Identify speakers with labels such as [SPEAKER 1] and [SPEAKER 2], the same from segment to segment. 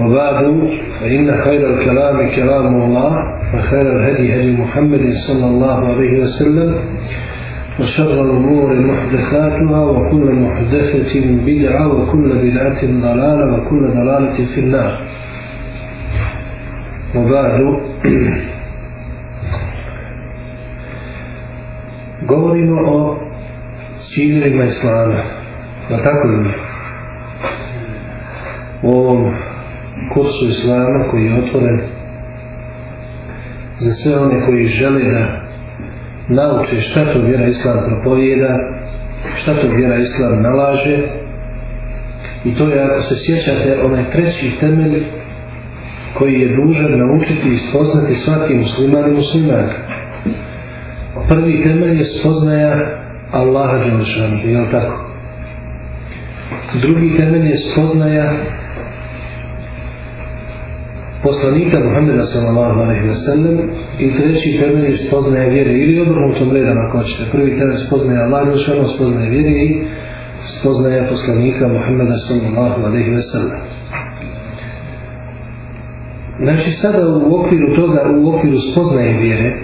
[SPEAKER 1] وبعد فإن خير الكلام كلام الله وخير الهدي هدي محمد صلى الله عليه وسلم وشر الأمور محدثاتها وكل محدثة بدعة وكل بدعة ضلالة وكل ضلالة في النار. وبعد govorimo o ciljevima Islama. Ovom kursu Islama koji je otvoren za sve one koji žele da nauče šta to vjera Islam propovijeda šta to vjera Islam nalaže i to je ako se sjećate onaj treći temelj koji je dužan naučiti i spoznati svaki musliman i muslimanka prvi temelj je spoznaja Allaha Đelešanu, je li tako? Drugi temelj je spoznaja poslanika Muhammeda sallallahu alaihi wa sallam i treći temelj je spoznaja vjere ili obrnutom redom ako hoćete. Prvi temelj spoznaja Allaha Đelešanu, spoznaja vjere i spoznaja poslanika Muhammeda sallallahu alaihi wa sallam. Znači sada u okviru toga, u okviru spoznaje vjere,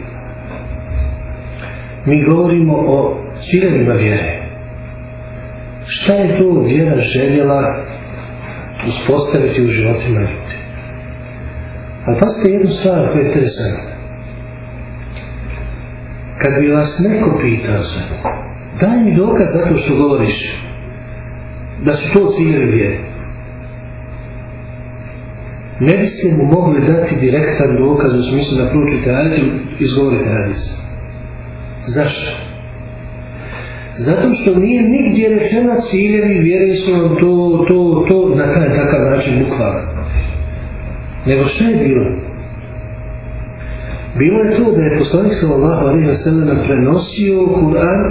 [SPEAKER 1] mi govorimo o ciljevima vjere. Šta je to vjera željela uspostaviti u životima ljudi? Ali pasite jednu stvar koja je interesantna. Kad bi vas neko pitao sad, daj mi dokaz zato što govoriš da su to ciljevi vjere. Ne biste mu mogli dati direktan dokaz u smislu da pručite ajde izgovorite hadis. Zašto? Zato što nije nigdje rečena ciljevi vjere su to, to, to na taj takav način bukvalan. Nego šta je bilo? Bilo je to da je poslanik sallallahu alaihi wa sallam prenosio Kur'an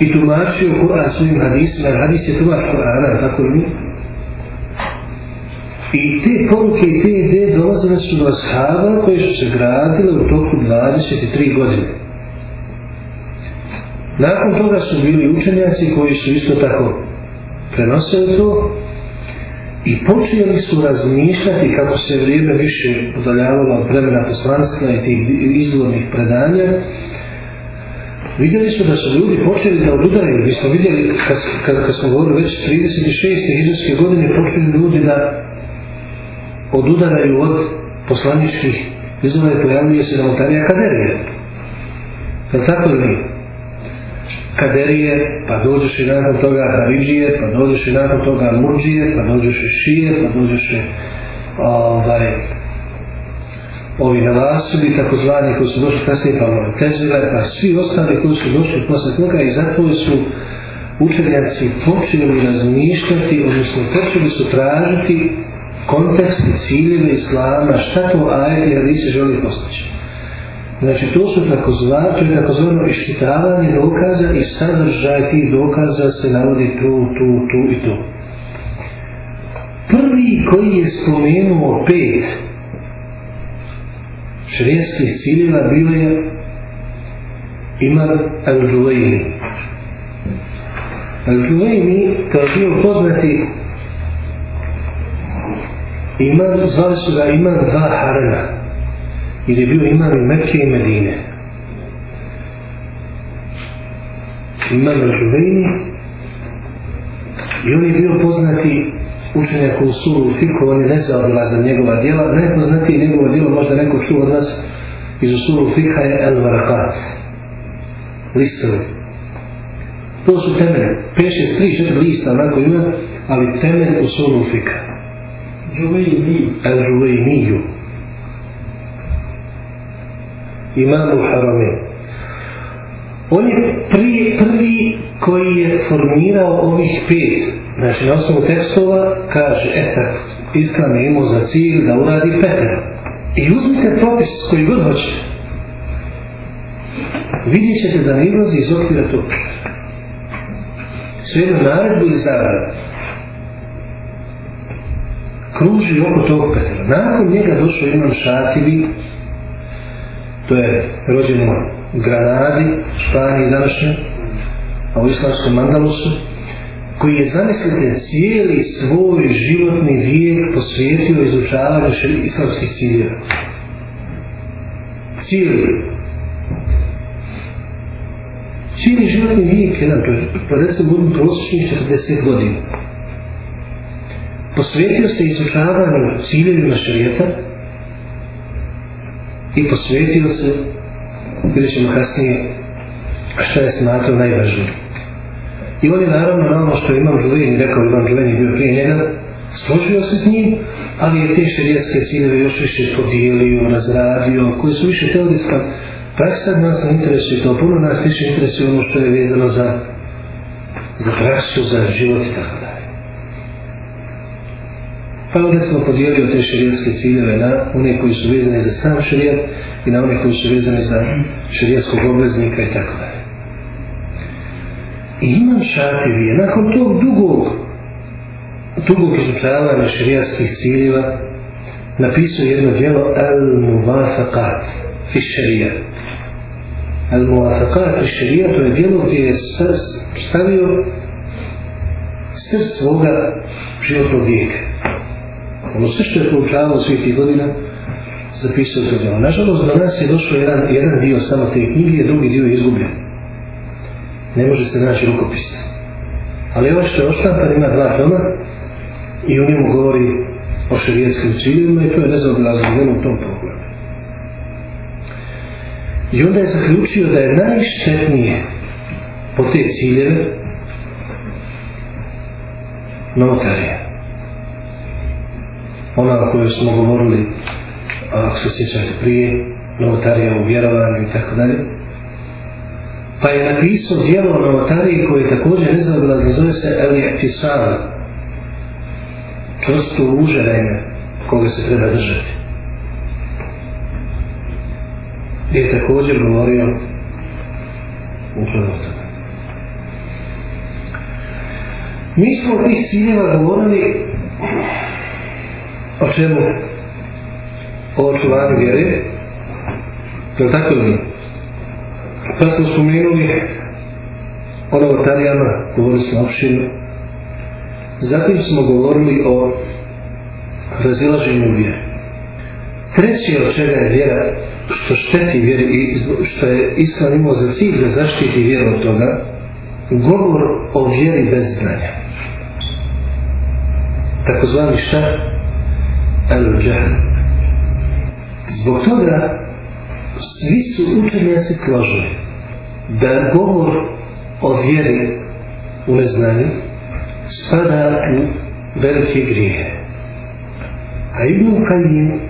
[SPEAKER 1] i tumačio Kur'an svojim hadisima, jer hadis je tumač Kur'ana, tako mi? I te poruke i te ideje dolazile su do ashaba koje su se gradile u toku 23 godine. Nakon toga su bili učenjaci koji su isto tako prenosili to i počeli su razmišljati kako se vrijeme više udaljavalo od vremena poslanstva i tih izvornih predanja. Vidjeli su da su ljudi počeli da odudaraju. Mi smo vidjeli, kad, kad, kad smo govorili već 36. hiđarske godine, počeli ljudi da odudaraju od poslaničkih izvora i pojavljuje se novotarija kaderije. Je tako li? Kaderije, pa dođeš i nakon toga Haridžije, pa dođeš i nakon toga Murđije, pa dođeš i Šije, pa dođeš i ovaj, ovi Navasubi, takozvani koji su došli kasnije, pa Montezile, pa svi ostali koji su došli posle toga i zato su učenjaci počeli razmišljati, odnosno počeli su tražiti kontekst i ciljeve Islama, šta to ajeti hadisi želi postići. Znači, to su takozvano, to je takozvano iščitavanje dokaza i sadržaj tih dokaza se navodi tu, tu, tu i tu. Prvi koji je spomenuo pet šrijetskih ciljeva bio je Imam Al-Đuvajni. Al-Đuvajni, kao bio poznati imam, zvali su ga imam dva harema jer je bio imam i Mekke i Medine. Imam Al-Đuvejni i on je bio poznati učenjak u suru Fiku, on je nezaobilazan njegova djela, najpoznatije njegova djela, možda neko čuo od nas iz suru Fika je El Varakat listovi. To su temelje 5, 6, 3, 4 lista onako ima ali temelj u suru Fika Al-Đuvejniju Imamu Harame On je prvi, prvi koji je formirao ovih pet Znači na osnovu tekstova kaže, e tako, Islam je imao za cilj da uradi Petra. I uzmite propis koji god hoćete. Vidjet ćete da ne izlazi iz okvira Petra. Sve naredbu ili zagradu. Kruži oko tog Petra. Nakon njega došao imam Šatibi, to je rođen u Granadi, Španiji današnje, a u islamskom Andalusu, koji je, zamislite, cijeli svoj životni vijek posvijetio izučavanju islamskih ciljeva. Cijeli. Cijeli životni vijek, jedan, to je, pa recimo, budu prosječni 40 godina. Posvijetio se izučavanju ciljevima šarijeta i posvijetio se, vidjet ćemo kasnije, šta je smatrao najvažnijim. I on je naravno na ono što je Imam Žuleni rekao, Imam Žuleni bio prije njega, složio se s njim, ali je te šerijetske ciljeve još više podijelio, razradio, koji su više teorijska praksa, nas ne interesuje to, puno nas više interesuje ono što je vezano za, za praksu, za život i tako dalje. Pa onda smo podijelio te šerijetske ciljeve na one koji su vezani za sam šerijet i na one koji su vezani za šerijetskog obveznika i tako dalje. I imam šativi je nakon tog dugog dugog izučavanja širijatskih ciljeva napisao jedno djelo Al Muvafaqat fi šarija Al Muvafaqat fi šarija to je djelo gdje je stavio src svoga životnog vijeka ono sve što je proučavao svih tih godina zapisao to djelo nažalost do nas je došao jedan, jedan dio samo te knjige drugi dio je izgubljen ne može se naći rukopis. Ali ovo što je oštampan ima dva toma i o njemu govori o šarijetskim ciljevima i to je nezaobilazno u tom pogledu. I onda je zaključio da je najštetnije po te ciljeve novotarija. Ona kojoj smo govorili, ako se sjećate prije, novotarija u vjerovanju i tako dalje, pa je napisao dijelo o novotariji koje je također nezaobilazno, zove se Elijaktisana. Čvrsto užerajme koga se treba držati. Gdje je također govorio upravo tome. Mi smo od tih ciljeva govorili o čemu? O očuvanju vjere. Je tako ili Pa smo spomenuli o novotarijama, govorili smo opšinu. Zatim smo govorili o razilaženju vjere. Treće od čega je vjera, što šteti vjeri i što je Islam imao za cilj da zaštiti vjeru od toga, govor o vjeri bez znanja. Takozvani šta? El-đahl. Zbog toga svi su učenjaci složili da govor o vjeri u neznanju spada u velike grije. A Ibn Kajim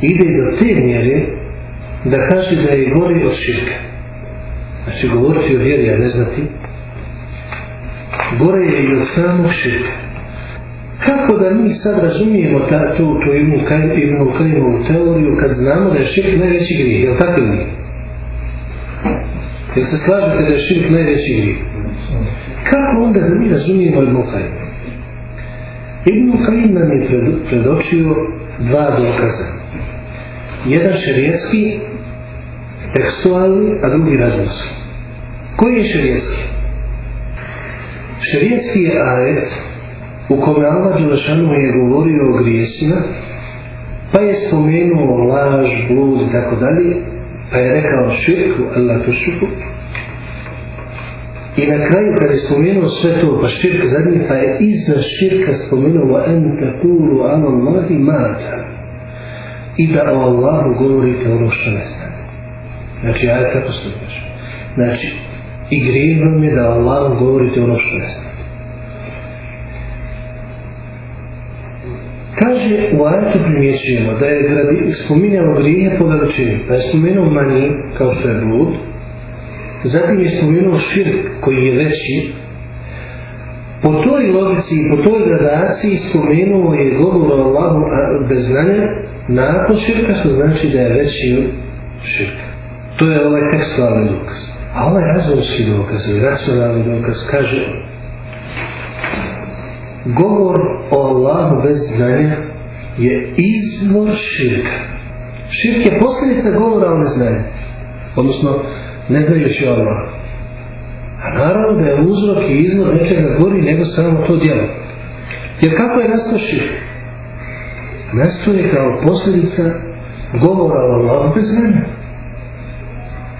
[SPEAKER 1] ide do te mjere da kaže da je gori od širka. Znači govoriti o vjeri, a ne znati, gore je i od samog širka. Kako da mi sad razumijemo ta, tu, tu Ibn Kajimovu teoriju kad znamo da je širk najveći grije, je tako nije? Jel se slažete da je širk najveći grije? Kako onda da mi razumijemo Ibn Kajim? Ibn Kajim nam je predočio dva dokaza. Jedan šerijetski, tekstualni, a drugi razumski. Koji je šerijetski? Šerijetski je ajet u kome Allah Đelešanu je govorio o grijesima, pa je spomenuo laž, blud i tako dalje, pa je rekao širku, Allah to širku. I na kraju kada je spomenuo sve to, pa širk zadnji, pa je iza širka spomenuo wa en takulu ala Allahi mata. I da o Allahu govorite ono što ne znate. Znači, ajde kako stojiš. Znači, i grijeh vam je da o Allahu govorite ono što ne znate. Kaže, u ajetu primjećujemo da je gradi, spominjamo grije po veličini, pa je spomenuo manji, kao što je blud, zatim je spomenuo širk koji je veći, po toj logici i po toj gradaciji spomenuo je govor Allahu bez znanja nakon širka, što znači da je veći od širka. To je ovaj tekstualni dokaz. A ovaj razumski dokaz racionalni dokaz kaže govor o Allahu bez znanja je izvor širka. Širk je posljedica govora o neznanju. Odnosno, ne znajući o Allahu. A naravno da je uzrok i izvor nečega gori nego samo to djelo. Jer kako je nastao širk? Nastao je kao posljedica govora o Allahu bez znanja.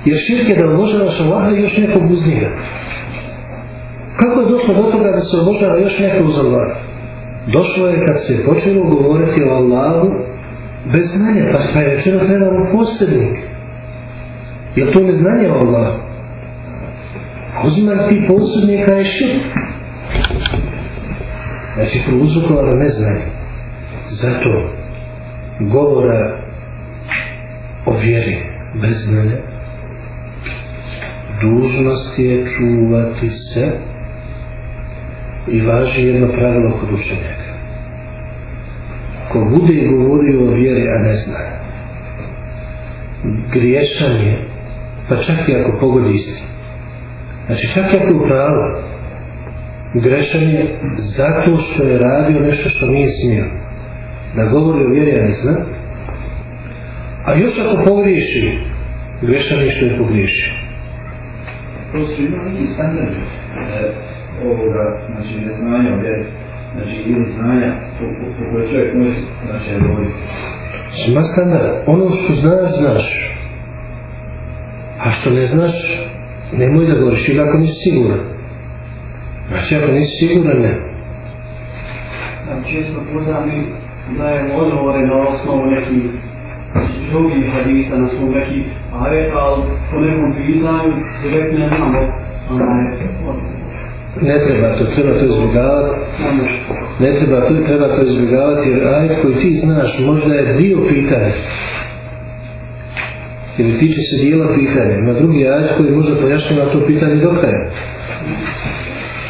[SPEAKER 1] Jer širk je da obožavaš Allaha i još nekog uz njega. Kako je došlo do toga da se obožava još neko uz Allah? Došlo je kad se počelo govoriti o Allahu bez znanja, pa, pa je rečeno trebamo posrednik. Je to neznanje o Allahu? Uzimaj ti posrednika je širk. Znači, prouzrokovano neznanje. Zato govora o vjeri bez znanja dužnost je čuvati se i važi jedno pravilo kod učenjaka. Ko bude govorio o vjeri, a ne zna, griješan je, pa čak i ako pogodi istinu. Znači čak i ako je pravo, grešan je zato što je radio nešto što nije smio. Da govori o vjeri, a ne zna. A još ako pogriješi, grešan je što je pogriješio.
[SPEAKER 2] Prosto ima neki standard ovoga, znači neznanja vjeri, znači ili znanja po, koje čovjek može znači govoriti.
[SPEAKER 1] Ima standard, ono što znaš, znaš. A što ne znaš, nemoj da govoriš ili ako nisi siguran. Znači ako nisi siguran, ne.
[SPEAKER 3] Znači često puta mi dajemo odgovore na osnovu nekih drugih hadisa, na osnovu nekih ajeta, ali po nekom pitanju direktno ne znamo onaj odgovor.
[SPEAKER 1] Ne treba to, treba to izbjegavati. Ne treba to, treba to izbjegavati jer ajet koji ti znaš možda je dio pitanja. Ili tiče se dijela pitanja. Ima drugi ajet koji može pojašnjava to pitanje do kraja.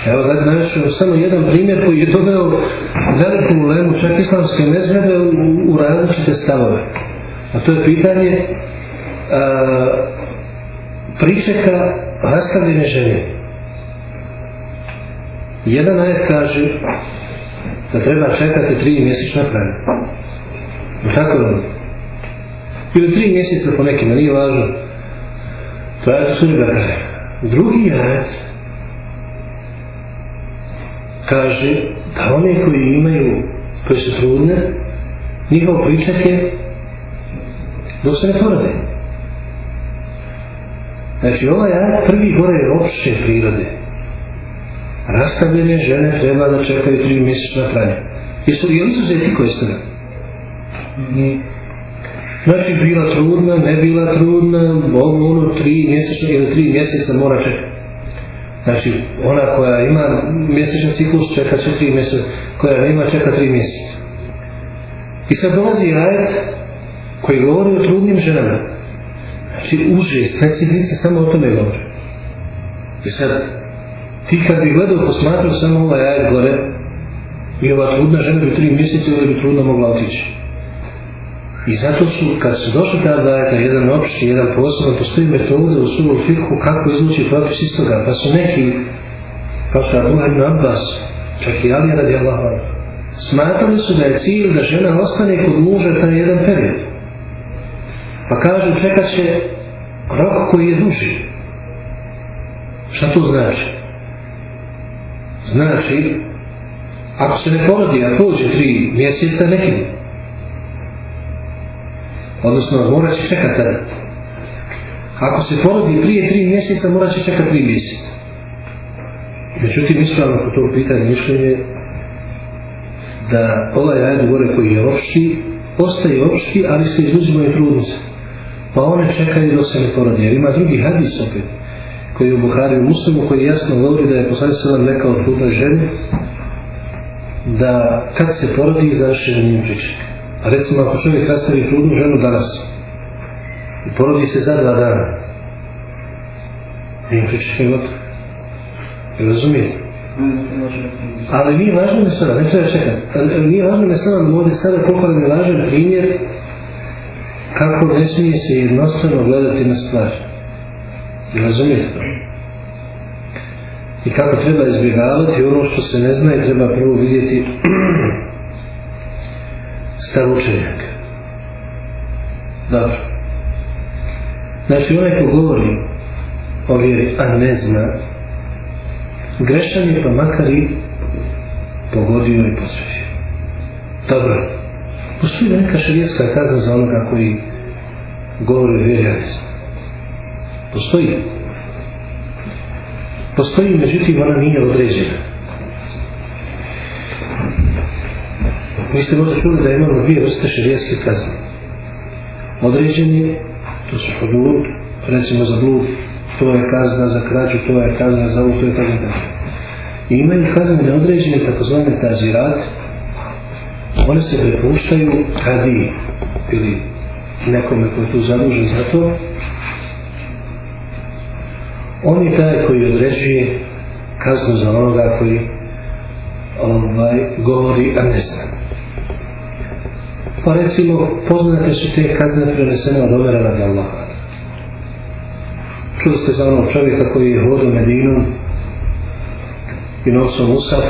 [SPEAKER 1] Evo da navješću samo jedan primjer koji je doveo veliku ulemu čak islamske mezhebe u, u različite stavove. A to je pitanje a, pričeka rastavljene žene. Jedan ajet kaže da treba čekati tri mjesečna pranja. Tako je Ili tri mjeseca po nekima, nije važno. To je suri Bekare. Drugi ajet kaže da oni koji imaju, koji su trudne, njihov pričak je dok se ne porode. Znači ovaj ajet prvi gore je opšte prirode rastavljene žene treba da čekaju tri mjesečna pranja. Jesu, je li su zeti koje ste mm. Znači, bila trudna, ne bila trudna, ovo ono tri mjesečno ili tri mjeseca mora čekati. Znači, ona koja ima mjesečni ciklus čeka će tri mjeseca, koja nema čeka tri mjeseca. I sad dolazi ajac koji govori o trudnim ženama. Znači, uže, specifice, samo o tome govori. I sad, ti kad bi gledao posmatrao samo ovaj ajet gore i ova trudna žena bi tri mjeseca ili bi trudno mogla otići. I zato su, kad su došli ta jedan opšti, jedan poseban, postoji metode u suru fikhu kako izvući propis iz toga, pa su neki, kao što je Abu ibn Abbas, čak i Ali radi Allah, smatrali su da je cilj da žena ostane kod muža taj jedan period. Pa kažu čekat će rok koji je duži. Šta to znači? Znači, ako se ne porodi, a prođe tri mjeseca, nekidi. Odnosno, morat će čekati tada. Ako se porodi prije tri mjeseca, morat će čekati tri mjeseca. Međutim, ispravno po to pitanje mišljenje da ovaj ajed gore koji je opšti, ostaje opšti, ali se izuzimaju trudnice. Pa one čekaju dok se ne porodi. Jer ima drugi hadis opet koji je u Buhari u Muslimu koji jasno govori da je poslanik sallam rekao trudnoj ženi da kad se porodi završi njen pričak. A recimo ako čovjek rastavi trudnu ženu danas i porodi se za dva dana njen pričak je gotov. I razumijete? Ali nije važno mesela, ne treba čekati. Nije važno mesela da ovdje sada pohvalim važan primjer kako ne smije se jednostavno gledati na stvari. Razumijete to? I kako treba izbjegavati ono što se ne zna i treba prvo vidjeti stav učenjaka. Dobro. Znači onaj ko govori o vjeri, a ne zna, grešan je pa makar i pogodio i posvećio. Dobro. Postoji neka širijetska kazna za onoga koji govori o vjeri, a ne zna. Postoji. Postoji, međutim, ona nije određena. Vi ste možda čuli da imamo dvije vrste širijetske kazne. Određeni, to su hudud, recimo za blud, to je kazna za krađu, to je kazna za ovo, to je kazna za I imaju kazne neodređene, takozvane tazirat, one se prepuštaju kadi ili nekome koji je tu zadužen za to, on je taj koji određuje kaznu za onoga koji ovaj, govori, a ne zna. Pa recimo, poznate su te kazne prenesene od Omera radi Allaha. Čuli ste za onog čovjeka koji je hodio Medinom i nosio Musaf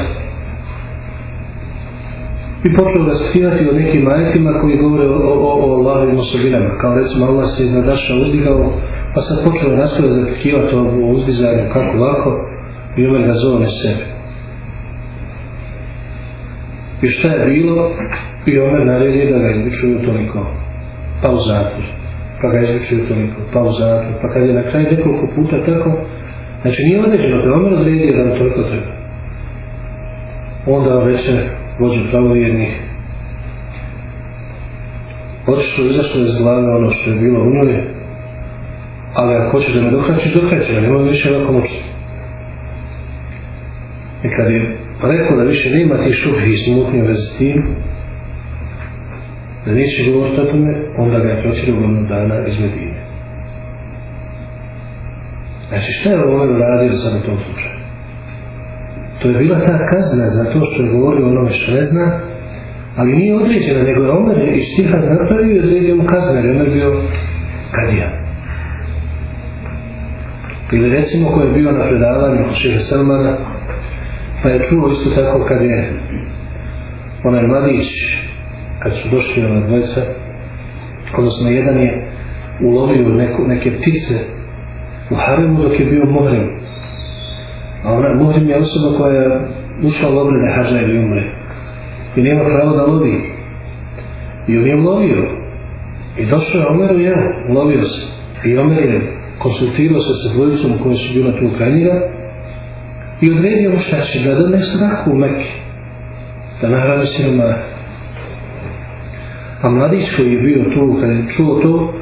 [SPEAKER 1] i počeo raspitivati o nekim ajetima koji govore o, o, o Allahovim osobinama. Kao recimo Allah se iznad Daša uzdigao pa sad počeo raspravljati zapitkivati o uzdizanju kako ovako i Omer ga zove sebe. I šta je bilo? I Omer naredio da ga izvučuju toliko, pa u zatvor, pa ga izvučuju toliko, pa u zatvor, pa kad je na kraju nekoliko puta tako, znači nije određeno, da Omer odredio da mu toliko treba. Onda večer vođe pravovjernih otišlo, izašlo iz glave ono što je bilo u njoj, ali ako hoćeš da me dokraćiš, dokraći ga, nemoj više ovako mučiti. I kad je rekao da više nema tih šubhi i smutnje vezi s tim, da neće govoriti o tome, onda ga je protjerio godinu dana iz Medine. Znači šta je Omer uradio sad u tom slučaju? To je bila ta kazna za to što je govorio onome što ne zna, ali nije određena, nego je Omer iz stiha napravio i odredio mu kaznu, jer je Omer bio kadija. Ili recimo ko je bio na predavanju Šeha Salmana, pa je čuo isto tako kad je onaj mladić, kad su došli ova dvojca, odnosno jedan je ulovio neku, neke ptice u haremu dok je bio mohrim. A ona, mohrim je osoba koja je ušla u obrede hađa ili umre. I nema pravo da lovi. I on je lovio. I došao je Omer u jamu, lovio se. I Omer je konsultirao se sa dvojicom koje su bila tu kraj njega i odredio mu šta će da dadne strahu u Mekke, da nahrani siroma. A mladić koji je bio tu, kada je čuo to,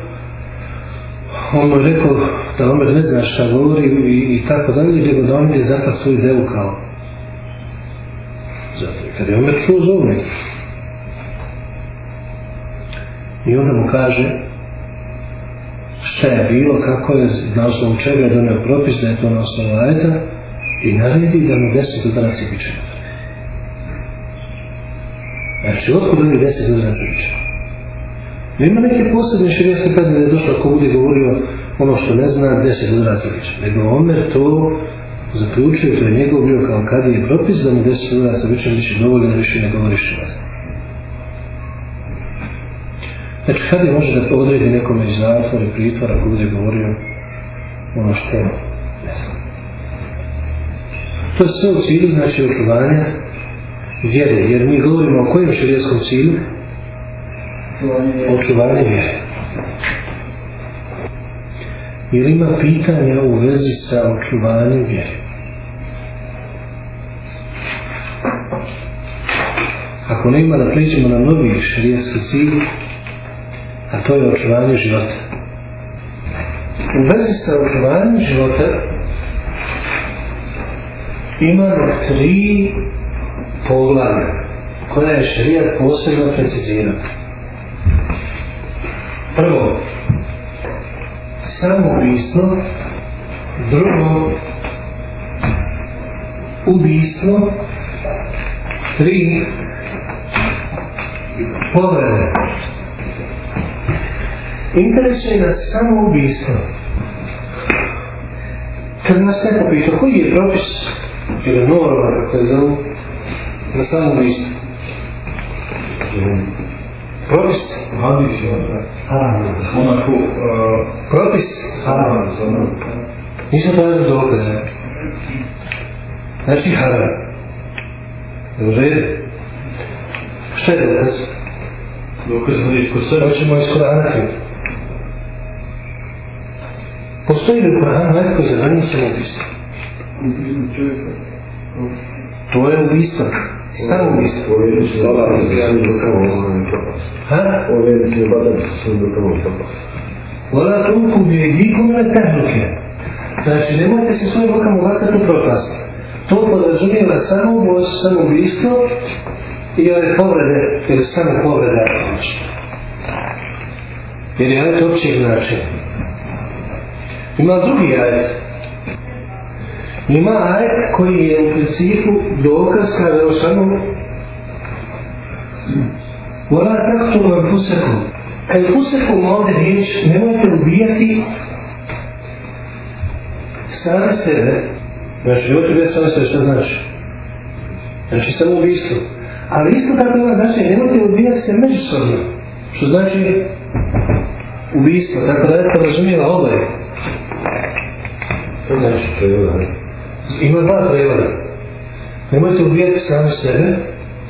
[SPEAKER 1] on mu je rekao da Omer ne zna šta govori i, i tako dalje, nego da on je zapad svoju devu kao. Zato, kada je Omer čuo zove. I onda mu kaže, šta je bilo, kako je, na osnovu čega je donio propis da je to na osnovu ajeta i naredi da mu deset udaraca biće. Znači, otkud oni deset udaraca biće? Nema neke posebne širijeske kazne da je došlo ako bude govorio ono što ne zna, deset udaraca biće. Nego Omer to zaključio, to je njegov bio kao kad je propis da mu deset udaraca biće, biće dovoljno da više ne govori što ne zna. Znači, kad je može da odredi nekome iz zatvora i pritvora ako bude govorio ono što ne znam. To je sve u cilju, znači, očuvanja vjere, jer mi govorimo o kojem širijeskom cilju? Očuvanje vjere. Ili ima pitanja u vezi sa očuvanjem vjere? Ako nema da prijeđemo na novi širijetski cilj, a to je očuvanje života. U vezi sa očuvanjem života imamo tri poglavlja koja je šarijat posebno precizirao. Prvo, samoubistvo, drugo, ubijstvo, tri povrede. Interesuje nas samo ubijstvo. Kad nas neko pita koji je propis ili norma, kako je zovu, za samo ubijstvo? Propis?
[SPEAKER 2] Hadis
[SPEAKER 1] Haram.
[SPEAKER 2] onako,
[SPEAKER 1] Propis? Haram. Nismo to jedno dokaze. Znači haram. U redu. Šta je dokaz?
[SPEAKER 2] dokaz na riječ kod sebe.
[SPEAKER 1] Hoćemo iz Korana. Postoji li u Koranu ajet koji zabranjuje samoubistvo? To je ubistvo. Samo ubistvo. Ha? Vola tulku bi jedikom na tehluke. Znači, nemojte se svojim rukama bacati u propast. To podrazumijeva samo ubojstvo, samo ubistvo i ove povrede, ili samo povrede. Jer je ajet općeg značenja. Ima drugi ajet. Ima ajet koji je u principu dokaz kada je samo Vola taktulu anfusakum. Anfusakum ovdje riječ, nemojte ubijati sami sebe. Znači, nemojte ubijati sami sebe, što znači? Znači, samo ubijstvo. Ali isto tako ima značenje, nemojte ubijati se međusobno. Što znači ubijstvo, tako da je podrazumijeva oboje. Znači, ima dva prevoda. Nemojte ubijati sami sebe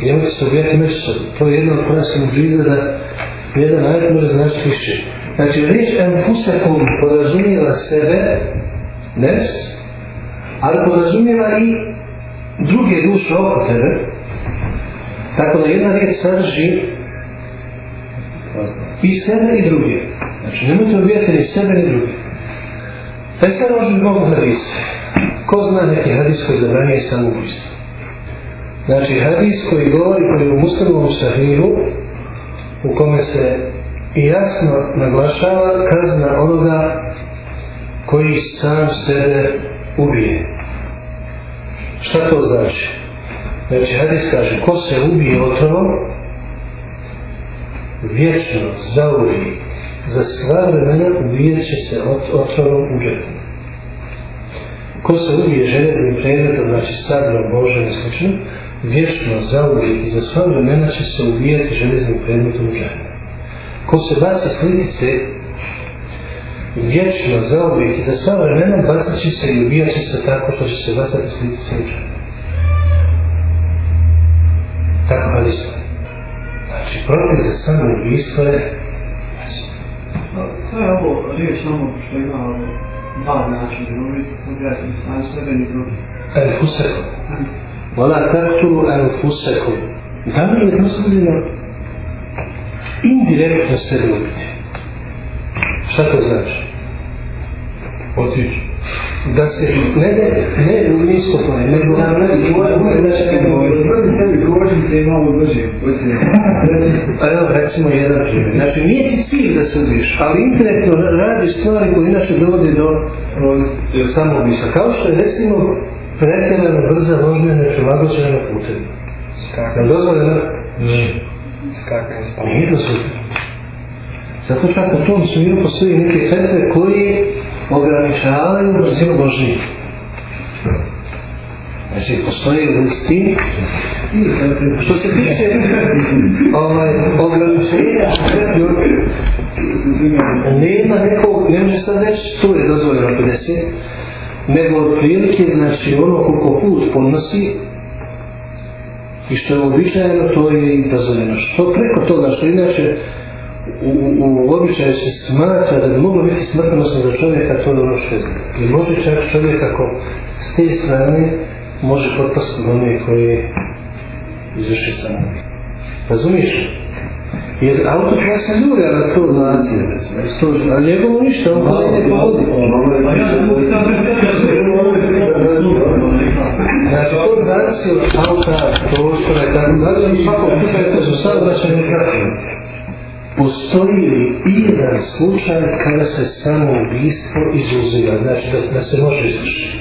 [SPEAKER 1] i nemojte se ubijati međusobno. To je jedna od kuranskih muđiza da jedan ajet može značiti više. Znači, riječ enfusakum podrazumijeva sebe, nes, ali podrazumijeva i druge duše oko tebe. Tako da jedna riječ sadrži i sebe i druge. Znači, nemojte ubijati ni sebe ni druge. E sad možemo mogu hadis. Ko zna neki hadis koji zabranije samoubojstvo? Znači, hadis koji govori, koji je u muslimovom sahihu, u kome se jasno naglašava kazna onoga koji sam sebe ubije. Šta to znači? Znači, hadis kaže, ko se ubije otrovom, vječno, zauvijek, za sva vremena ubijet će se ot, otrovom u. Ko se ubije železnim predmetom, znači sablom Božem i slično, vječno, zauvijek i za sva vremena će se ubijati železnim predmetom u. Ko se baci s litice, vječno, zauvijek i za sva vremena bacat će se i ubijat će se tako što će se bacati s litice u džetu. Tako hadis. Znači, propis za samo ubijstvo je
[SPEAKER 3] Sve je ovo riječ samo što ima dva značenja, novi ubijati sami sebe ni drugi.
[SPEAKER 1] Enfusekom. Vala taktulu enfusekom. Da li je dozvoljeno indirektno ubiti? Šta to znači?
[SPEAKER 2] Otići.
[SPEAKER 1] Da se ne, ne, ne u nisko plane, nego na
[SPEAKER 2] Smrti sebi kožnice i malo brže.
[SPEAKER 1] Pa evo recimo jedan primjer. Znači nije ti cilj da se ubiješ, ali indirektno radiš stvari koje inače dovode do e, samoubistva. Kao što je recimo pretjerano brza vožnja neprilagođena na putevi. Skakanje. Dozvoljeno?
[SPEAKER 2] Nije.
[SPEAKER 1] Skakanje s Nije dozvoljeno. Zato čak u tom smiru postoji neke fetve koji ograničavaju brzinu vožnje. Znači, postoji listi što se tiče ovaj, ograničenja nema nekog, ne može sad reći to je dozvoljeno 50 nego otprilike znači ono koliko put podnosi i što je običajeno to je i dozvoljeno što preko toga što inače u, u, običaju se smatra da bi moglo biti smrtonosno za čovjeka, to je ono što je zna. I može čak čovjek ako s te strane može potpasti u one koje izvrši samo. Razumiješ? Jer auto koja se ljulja na 120, a njegovo ništa, on pa ide po vodi. Znači, to zavisi od auta, prostora i tako dalje, u svakom slučaju to su saobraćajne znake. Postoji li jedan slučaj kada se samo ubistvo izuzima, znači da, da se može izvršiti?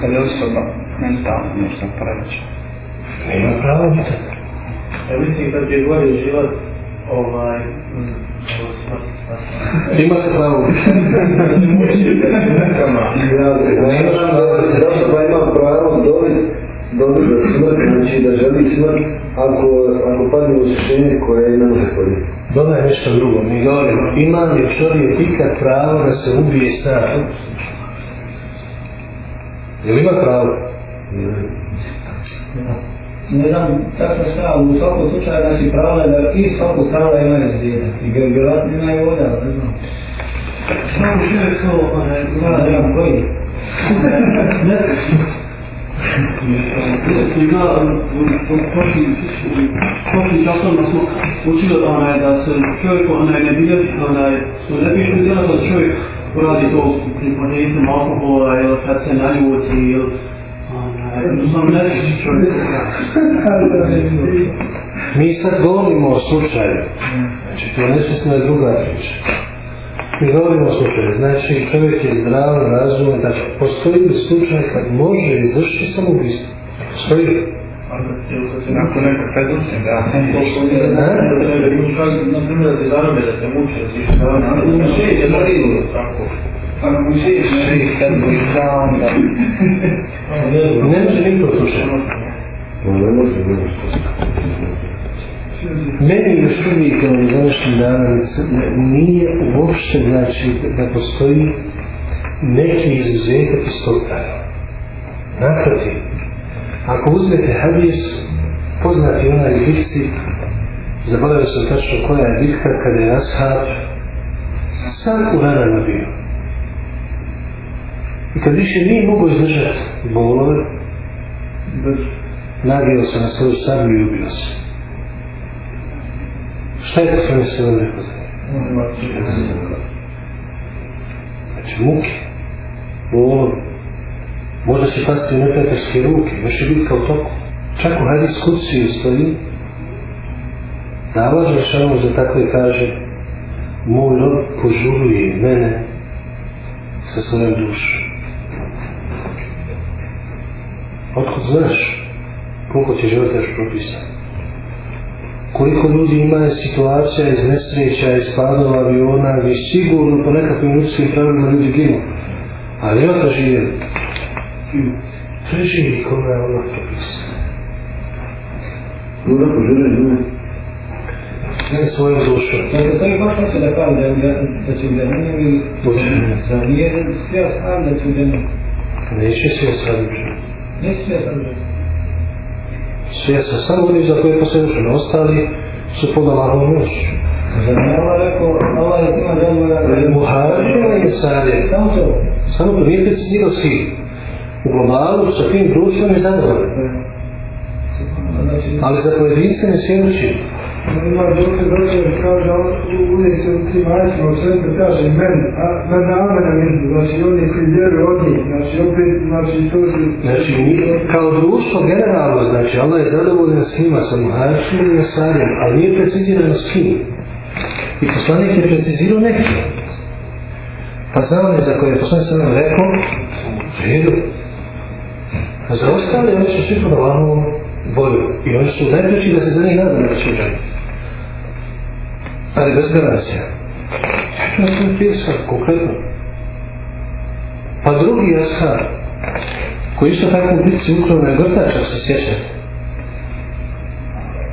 [SPEAKER 4] Kad je osoba mentalno nešto preveća.
[SPEAKER 1] Nema pravo biti tako.
[SPEAKER 3] Ja mislim kad je bolje život, ovaj,
[SPEAKER 1] Ima se pravo
[SPEAKER 5] ima pravo dobiti dobiti za smrt, znači da želi smrt ako, ako padne u iskušenje koje ne može podnijeti.
[SPEAKER 1] Dodaj nešto drugo. Mi govorimo, ima li čovjek ikad pravo da se ubije sam? Jel ima pravo?
[SPEAKER 6] ne znam kako šta, u svakom slučaju znači pravo je da i svakog prava imaju zvijeda. I vjerojatno imaju ovdje, ali ne znam.
[SPEAKER 3] Samo čovjek to, onaj,
[SPEAKER 6] Ne znam koji.
[SPEAKER 3] nesrećnost. Ima, u prošli, prošli časovima smo učili onaj, da se čovjek onaj, ne bilje, onaj, što ne djela da čovjek uradi to dejstvom alkohola ili kad se naljuti ili.
[SPEAKER 1] Mi sad govorimo o slučaju. Znači, to nesvjesno je druga priča. Mi govorimo o slučaju. Znači, čovjek je zdrav, razuman, znači, postoji li slučaj kad može izvršiti samoubistvo? Postoji li?
[SPEAKER 4] Ako neko svedoči, da.
[SPEAKER 3] Na primjer da te zarobe, da te muče, da ti
[SPEAKER 4] Pa ne užiš i kad bi znao da...
[SPEAKER 1] Ne može niko slučaj.
[SPEAKER 5] No, ne može, ne može.
[SPEAKER 1] Meni još uvijek ovih današnjih dana nije uopšte znači da postoji neki izuzetak iz tog pravila. Naprotiv, ako uzmete hadis, poznati onaj bitci, zaboravio sam tačno koja je bitka kada je ashab sam u ranama bio. I kad više nije mogo izdržati bolove, nagio se na svoju sablju i ubio se. Šta je poslanik se njega? Znači muke, bolovi, možda će pasti u neprijateljske ruke, može biti kao toku. Čak u hadis kuciju stoji da Allah Žešanu za takve kaže moj rob požuruje mene sa svojom dušom. Otkud znaš koliko ti života još propisano? Koliko ljudi ima situacija iz nesreća, iz padova aviona, gdje sigurno po nekakvim ljudskim pravilima ljudi ginu. Ali ja preživim. Preživi kome je Allah propisao.
[SPEAKER 5] Ljuda požele ljude.
[SPEAKER 1] Sa svojom dušom.
[SPEAKER 6] Dakle, to je baš hoće da kažem da, da, da će u džahennemu ili... Zar nije sve sam da će u džahennemu?
[SPEAKER 1] Neće sve sad učinu.
[SPEAKER 6] Neće sve sam da
[SPEAKER 1] Sve sa samo oni za koje učinu. Ostali su pod Allahovom milošću.
[SPEAKER 6] Zar Allah rekao, Allah je svima zadovoljan...
[SPEAKER 1] Muhađima i Sarije.
[SPEAKER 6] Samo to.
[SPEAKER 1] Samo to nije precizirao svi. U globalu sa tim društvom je zadovoljan.
[SPEAKER 6] Znači,
[SPEAKER 1] Ali za pojedince ne svjedoči.
[SPEAKER 7] Ima dokaz uvijek se men, a men amena znači oni koji od njih, znači znači to se...
[SPEAKER 1] Znači, mi kao društvo generalno, znači, Allah je zadovoljan svima, sa muhačima i nasarijem, ali nije precizirano s kim. I poslanik je precizirao neki. Pa one za koje je poslanik sam rekao, u. A za ostale, oni su svi volju. I oni su najpreći da se za njih nadam da će uđati. Ali bez garancija. To je to konkretno. Pa drugi ashab, koji isto tako u bitci ukrao na vrtač, ako se sjećate.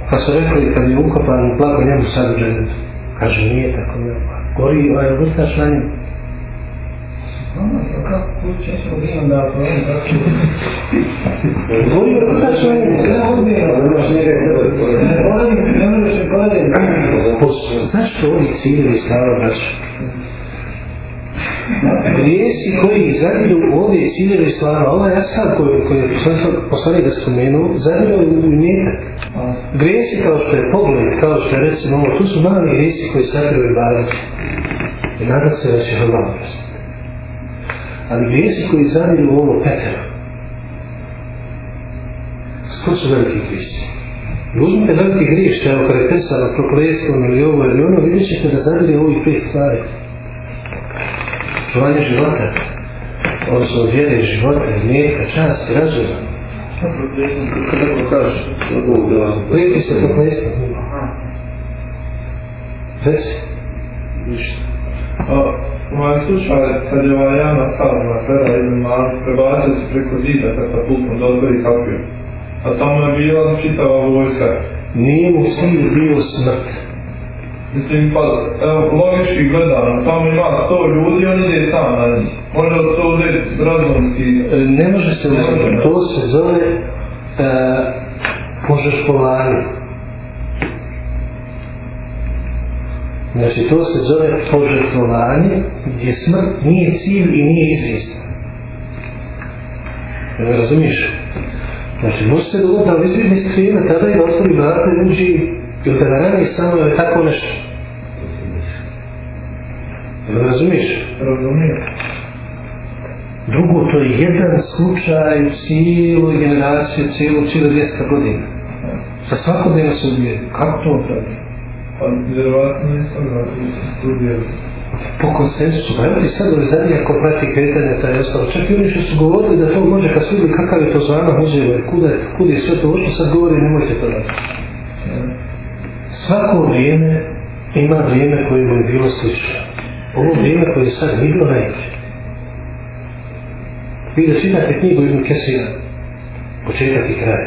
[SPEAKER 1] Pa su rekli kad je ukopan blago njemu sad u dženetu. Kaže, nije tako, ne. Gori ovaj vrtač na njemu.
[SPEAKER 6] ono.
[SPEAKER 5] Sebe.
[SPEAKER 6] Ne
[SPEAKER 1] Zašto ovi ciljevi slava braća? Grijesi koji zadiru u ove ciljeve slava, ovaj asad koji, koji je poslanik da spomenuo, zadiru u imetak. Grijesi kao što je pogled, kao što je recimo ovo, tu su mali grijesi koji zadiru i badati. I nadat se da će Allah. Ali grijesi koji zadiru u ovo petero, to su veliki grijesi. I uzmite veliki grijeh što je okarakterisano prokletstvom ili ovo ili ono, vidjet ćete da zadire ovih pet stvari. Čuvanje života, odnosno od vjere života mlijeka, časti, razuma.
[SPEAKER 2] Kako da...
[SPEAKER 1] Lijeti se to klesno. Reci.
[SPEAKER 2] Ništa.
[SPEAKER 8] A, ovaj slučaj, kad je ovaj Jana Sarna, Fera ibn Malik, prebacio se preko zida katapultom da odbori kapiju. A tamo je bila čitava vojska.
[SPEAKER 1] Nije mu cilj bio smrt.
[SPEAKER 8] Mislim, pa, evo, logički gledano, tamo ima 100 ljudi, on ide sam na njih. Može od to uzeti razumski...
[SPEAKER 1] E, Ne može se uzeti, to se zove e, požrtvovanje. Znači to se zove požrtvovanje gdje smrt nije cilj i nije izvjestan. Razumiješ? Znači može se dogoditi da izbjegne skrive tada i da otvori vrata i uđi ili narani samo ili tako nešto. Jel razumiješ?
[SPEAKER 8] Razumijem.
[SPEAKER 1] Drugo, to je jedan slučaj u cijeloj generaciji, cijelu, cijelu 200 godina. Sa svakodnevno se ubije. Kako to opravi?
[SPEAKER 8] Pa, vjerovatno nisam da studijao.
[SPEAKER 1] Po konsensusu, pa ti sad ove zadnje ako prati kretanje taj ostalo. Čak i oni što su govorili da to može kad su kakav je to zvana muzeo i kuda, je- kud je sve to ušlo, sad govori nemojte to raditi. Svako vrijeme ima vrijeme koje mu je bilo slično. Ovo vrijeme koje je sad bilo najbolje. Vi da čitate knjigu Ibn Kesira, početak i kraj.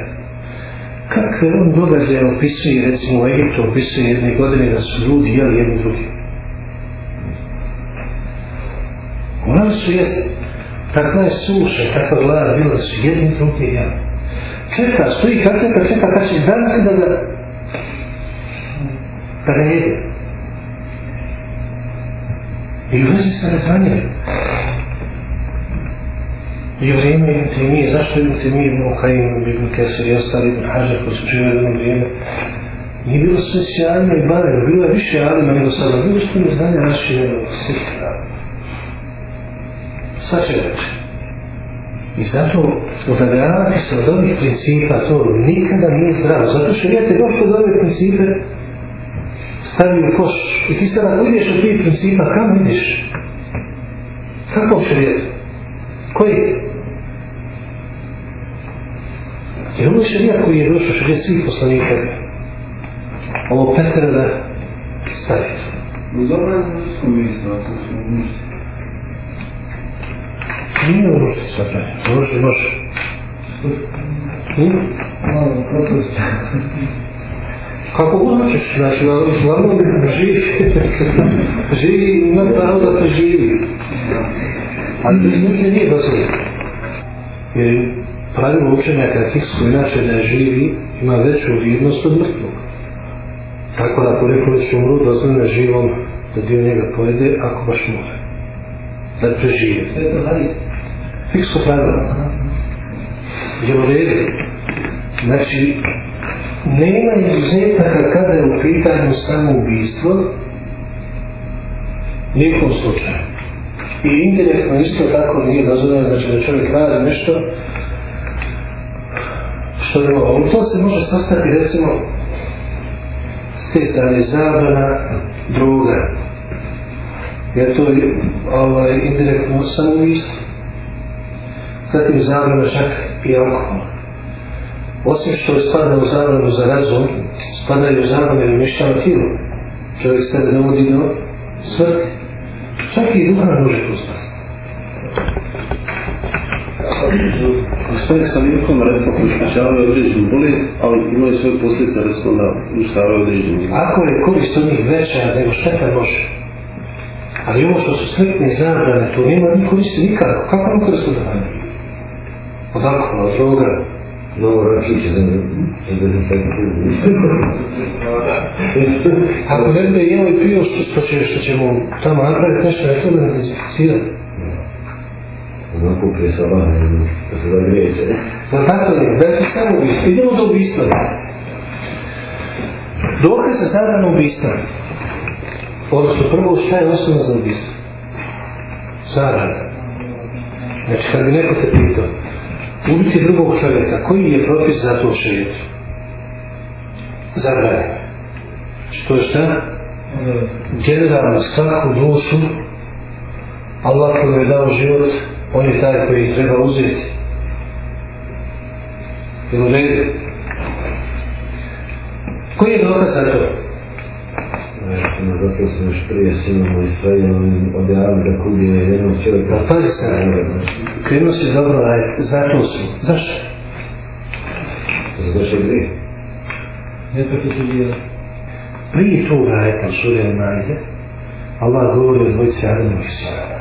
[SPEAKER 1] Kakve on događaje opisuje, recimo u Egiptu opisuje jedne godine da su ljudi jeli jedni drugi. Morali su jesti. Takva je suša, takva glada bila su jedni drugi jeli. Čeka, stoji kad čeka, čeka, kad će izdaviti da ga da ga jede. I u vezi sa razvanjem. I u vrijeme Ibn Temije, zašto Ibn Temije, Ibn Kajim, Ibn i ostali Ibn Hajar koji su živjeli u jedno vrijeme, nije bilo sve sjajno i bareno, bilo je više alima nego sada, bilo što je znanje Sad će reći. I zato udavljavati se od ovih principa, to nikada nije zdravo. Zato što vidite došlo do ove principe, stavi u koš. I ti sad ako ideš od tih principa, kamo ideš? Kako vidjeti? Koji? Jer ovo je šarijat koji je došao, šarijat svih poslanika. Ovo Petra da stavi.
[SPEAKER 2] U zabranjenom ljudskom mjestu, ako su uništiti.
[SPEAKER 1] Nije. Može, može. Hm?
[SPEAKER 6] Malo propust.
[SPEAKER 1] Kako god hoćeš, znači, uglavnom živi, živi ima pravo da to živi. Ali bez nužde nije dozvoljeno. Jer pravilo učenjaka fiksko inače da živi ima veću vrijednost od mrtvog. Tako da ako neko već umru, dozvoljeno je živom da dio njega pojede ako baš mora. Da prežive.
[SPEAKER 6] Sve je to hadis.
[SPEAKER 1] Fiksko pravilo. Je u redu. Znači, nema izuzetaka kada je u pitanju samoubistvo, nijekom slučaju. I indirektno isto tako nije dozvoljeno znači da čovjek radi nešto što je ovo. U to se može sastati recimo s te strane zabrana droga. Jer to je ovaj, indirektno samoubistvo. Zatim zabrana čak i alkohola. Osim što spada u zabranu za razum, spada i u zabranu jer uništava tijelo. Čovjek sebe dovodi do smrti. Čak i duha može tu spasti.
[SPEAKER 2] Gospodin sa lijekom, recimo, koji sprečavaju određenu bolest, ali imaju svoje posljedice, recimo, da uništavaju određenu
[SPEAKER 1] Ako je korist od njih veća nego šteta može. Ali ovo što su striktne zabrane, to nema ni koristi nikako. Kako on koristi od toga? Od alkohola, od droga.
[SPEAKER 5] Malo rakiće za.
[SPEAKER 1] Ako ne bude jeo i pio što, što, će, što će mu tamo napraviti nešto, ne treba da dezinficirati.
[SPEAKER 5] Onako prije sabana, da se zagrijeće.
[SPEAKER 1] Pa tako je, da se samo ubistvo. Idemo do ubistva. Dokaz za zabranu ubistva. Odnosno, prvo šta je osnova za ubistvo? Zabrana. Znači, kad bi neko te pitao, ubiti drugog čovjeka, koji je propis za to u šarijetu? Zabrana. Znači, to je šta? Generalno, svaku dušu, Allah koji je dao život, On je taj koji treba uzeti. Jel u redu? Koji je dokaz za to?
[SPEAKER 5] No, zato smo još prije silom Israelom objavili da kubije jednog čovjeka.
[SPEAKER 1] Pazi sad, krenuo si dobro, ajde, zato su. Zašto?
[SPEAKER 5] Zato što je grije.
[SPEAKER 6] Ne protiv
[SPEAKER 1] Prije tog ajeta u suri Al-Maide, Allah govori o dvojici Adamovih sinova.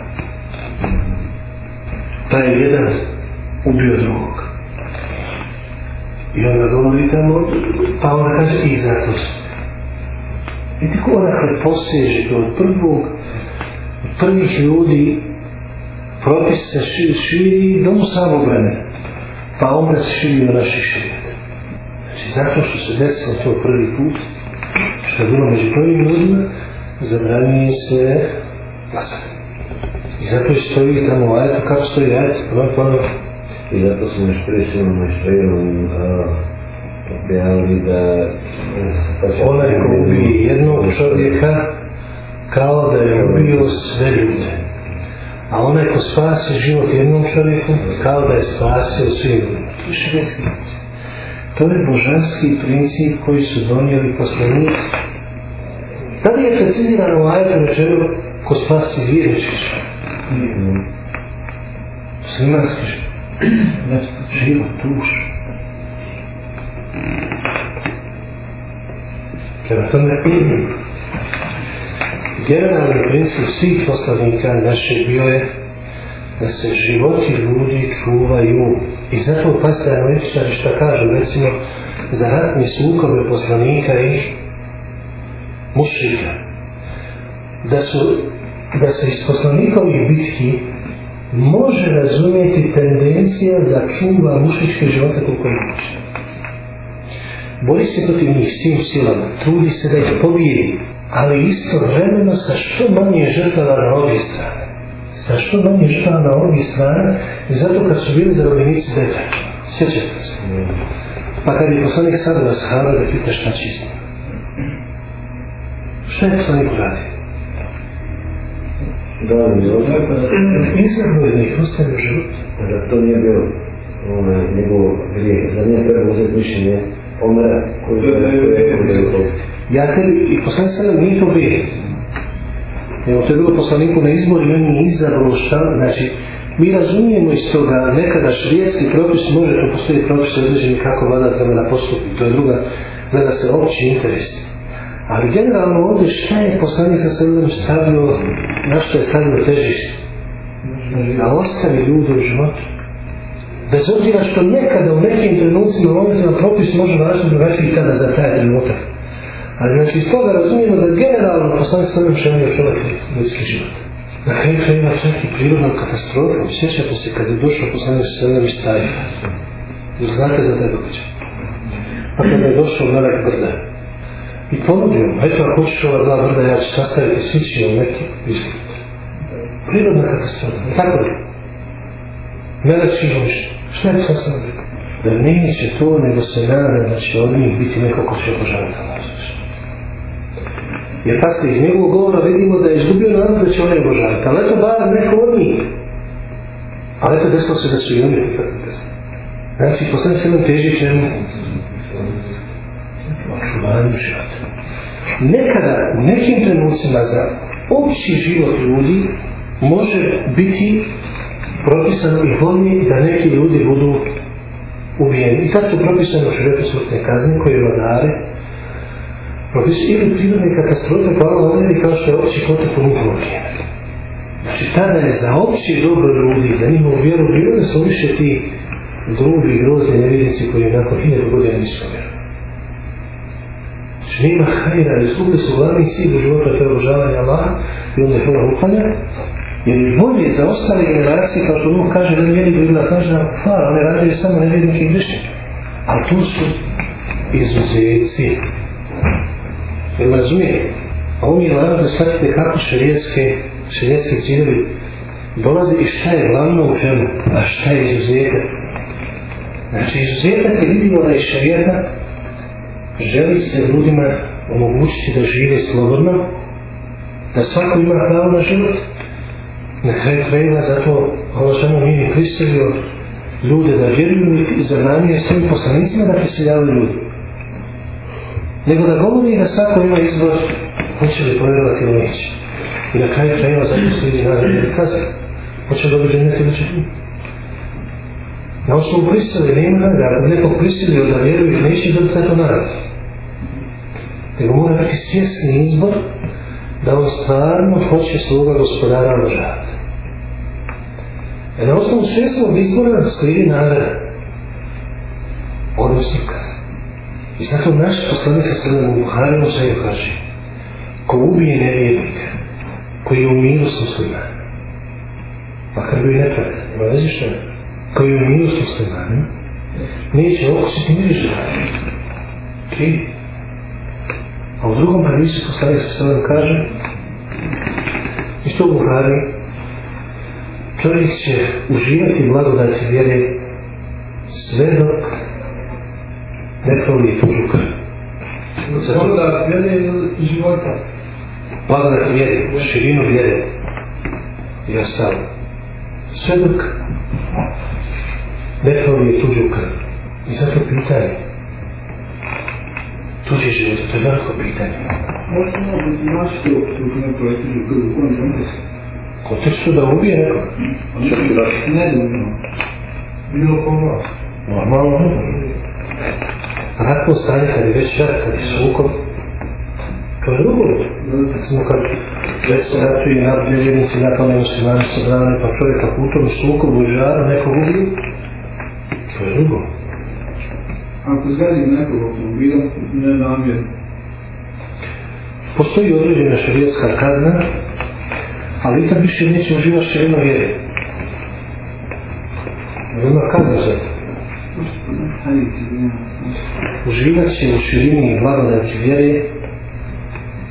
[SPEAKER 1] Taj je jedan ubio drugog. I onda govori tamo, pa onda kaže i zato su. Vidite ko odakle poseže od prvog, od prvih ljudi propis se širi, širi do samog vremena. Pa onda se širi do naših širita. Znači zato što se desilo to prvi put, što je bilo među prvim ljudima, zabranjuje se glasanje. I zato stoji tamo ajetu, kako stoji ajet, ponovno, ponovno,
[SPEAKER 5] I zato smo još prije silom Israelom objavili da
[SPEAKER 1] onaj ko ubije jednog čovjeka, kao da je ubio sve ljude. A onaj ko spasi život jednom čovjeku, kao da je spasio sve ljude. To je božanski princip koji su donijeli poslanici. Da li je precizirano u ajetu rečeno ko spasi vjernički život? Muslimanski život. Život, dušu. Prema tome, generalni princip svih poslanika naših bio je da se životi ljudi čuvaju. I zato pastor analitičari šta kažu, recimo, za ratni sukobe poslanika i mušrika. Da su da se iz poslanikovih bitki može razumjeti tendencija da čuva mušičke živote koliko je. Bori se protiv njih svim silama, trudi se da ih pobijedi, ali isto vremeno sa što manje žrtava na obje strane. Sa što manje žrtava na obje strane, zato kad su bili zarobljenici Bedra, sjećate se. Pa kad je poslanik sadava shara da pita šta će njim. Šta je poslanik uradio?
[SPEAKER 5] Da, mi je
[SPEAKER 1] da ih ostaje u životu.
[SPEAKER 5] da to nije bio onaj, njegov grijeh. Za nije treba uzeti mišljenje Omera koji
[SPEAKER 1] Ja tebi, i poslanik sada nije to bio. Nego to je bilo poslaniku na izbor i on je izabrao šta, znači, mi razumijemo iz toga, nekada šrijetski propis može, to postoji propis određeni kako vlada treba da postupi, to je druga, gleda se opći interes. Ali generalno ovdje šta je poslanik sa sredom stavio, na što je stavio težište? Da ostavi ljude u životu. Bez obzira što nekada u nekim trenucima, momentima propis može važiti drugačiji tada za taj trenutak. Ali znači iz toga razumijemo da generalno poslanik sa sredom želio čovjek ljudski život. Na kraju krajeva čak i prirodnom katastrofom. Sjećate se kad je došao poslanik sa sredom iz Tajfa. Jer znate za taj događaj. Pa kada je došao melek brda, i ponudio eto ako hoćeš ova dva brda, ja ću sastaviti svići u neki izgled. Prirodna katastrofa, tako li? Meleć ih uništa. Šta je to sam rekao? Da neće to, nego se nada da će od njih biti neko ko će obožavati Allah. Jer pasite, iz njegovog govora vidimo da je izgubio nadu da će oni obožavati. Ali eto bar neko od njih. Ali eto desilo se da su i oni prihvatili Znači, poslednji se nam teži čemu? Očuvanju života. Nekada, u nekim trenucima za opći život ljudi može biti propisano i bolje da neki ljudi budu ubijeni. I tad su propisane u šretu smrtne kazne koje vladare propisuju ili prirodne katastrofe pa odredi kao što je opći potop vrijeme. Znači tada je za opći dobro ljudi, za njihovu vjeru da su više ti grubi grozni nevidnici koji nakon hiljadu godina nisu vjeru. Znači nema hajra, izgubili su glavni cilj u životu, to je obožavanje Allaha i onda je toga uklanja. Jer je bolje za ostale generacije, kao što Nuh kaže, da vjeri bi bila kažna fara, one rađaju samo nevjednike i grešnike. Ali tu su izuzeci. Jer me razumije? A ovo je važno da shvatite kako šarijetske, šarijetske ciljevi dolaze i šta je glavno u čemu, a šta je izuzetak. Znači, izuzetak je vidimo da iz šarijeta želi se ljudima omogućiti da žive slobodno, da svako ima pravo na život, na kraju krajeva zato Allah što nije ni ljude da vjeruju niti zabranio svojim poslanicima da prisiljavaju ljudi. Nego da govori da svako ima izbor hoće li povjerovati ili neće. I na kraju krajeva zato slijedi nagrade kazne. Hoće dobiti ženet ili će. Na osnovu prisile nema nagrade. Ako nekog prisilio da vjeruje, neće dobiti za to nagrade. Nego mora biti svjesni izbor da on stvarno hoće svoga gospodara obožavati. E na osnovu svjesnog izbora slijedi nagrada. Odnosno kazna. I zato naš poslanik sa sredom u Buharinu sve kaže ko ubije nevjernika, koji je u miru s muslimanima, makar bio i nepravda, ima vezi što je, koji je u miru s muslimanima, neće okusiti miriš Krivi. A u drugom hadisu poslanik sa kaže isto u Buhari čovjek će uživati blagodati vjere sve dok ne prolije tužu krv.
[SPEAKER 7] Blagodat vjere ili života?
[SPEAKER 1] Blagodat vjere, širinu vjere i ostalo. Sve dok ne prolije tužu krv. I zato pitanje. Tuđi život, to je veliko pitanje.
[SPEAKER 2] Možete možda naći to dok ne prolije tužu krv u kojem kontekstu?
[SPEAKER 1] Kontekstu da ubije neko.
[SPEAKER 2] Ne nužno.
[SPEAKER 7] Bilo ko vas.
[SPEAKER 1] Normalno ne može. Ratno stanje kad je već rat, kad je sukob, to je drugo. Recimo kad već se ratuje na nevjernici, napane muslimani se brane, pa čovjek ako u tom sukobu žara nekog ubiju, to je drugo.
[SPEAKER 2] Ako zgazim nekog automobilom, ne namjerno.
[SPEAKER 1] Postoji određena šarijetska kazna, ali ikad više neće uživati širinu vjere. Kazna za to. Uživat će u širini i blagodati vjere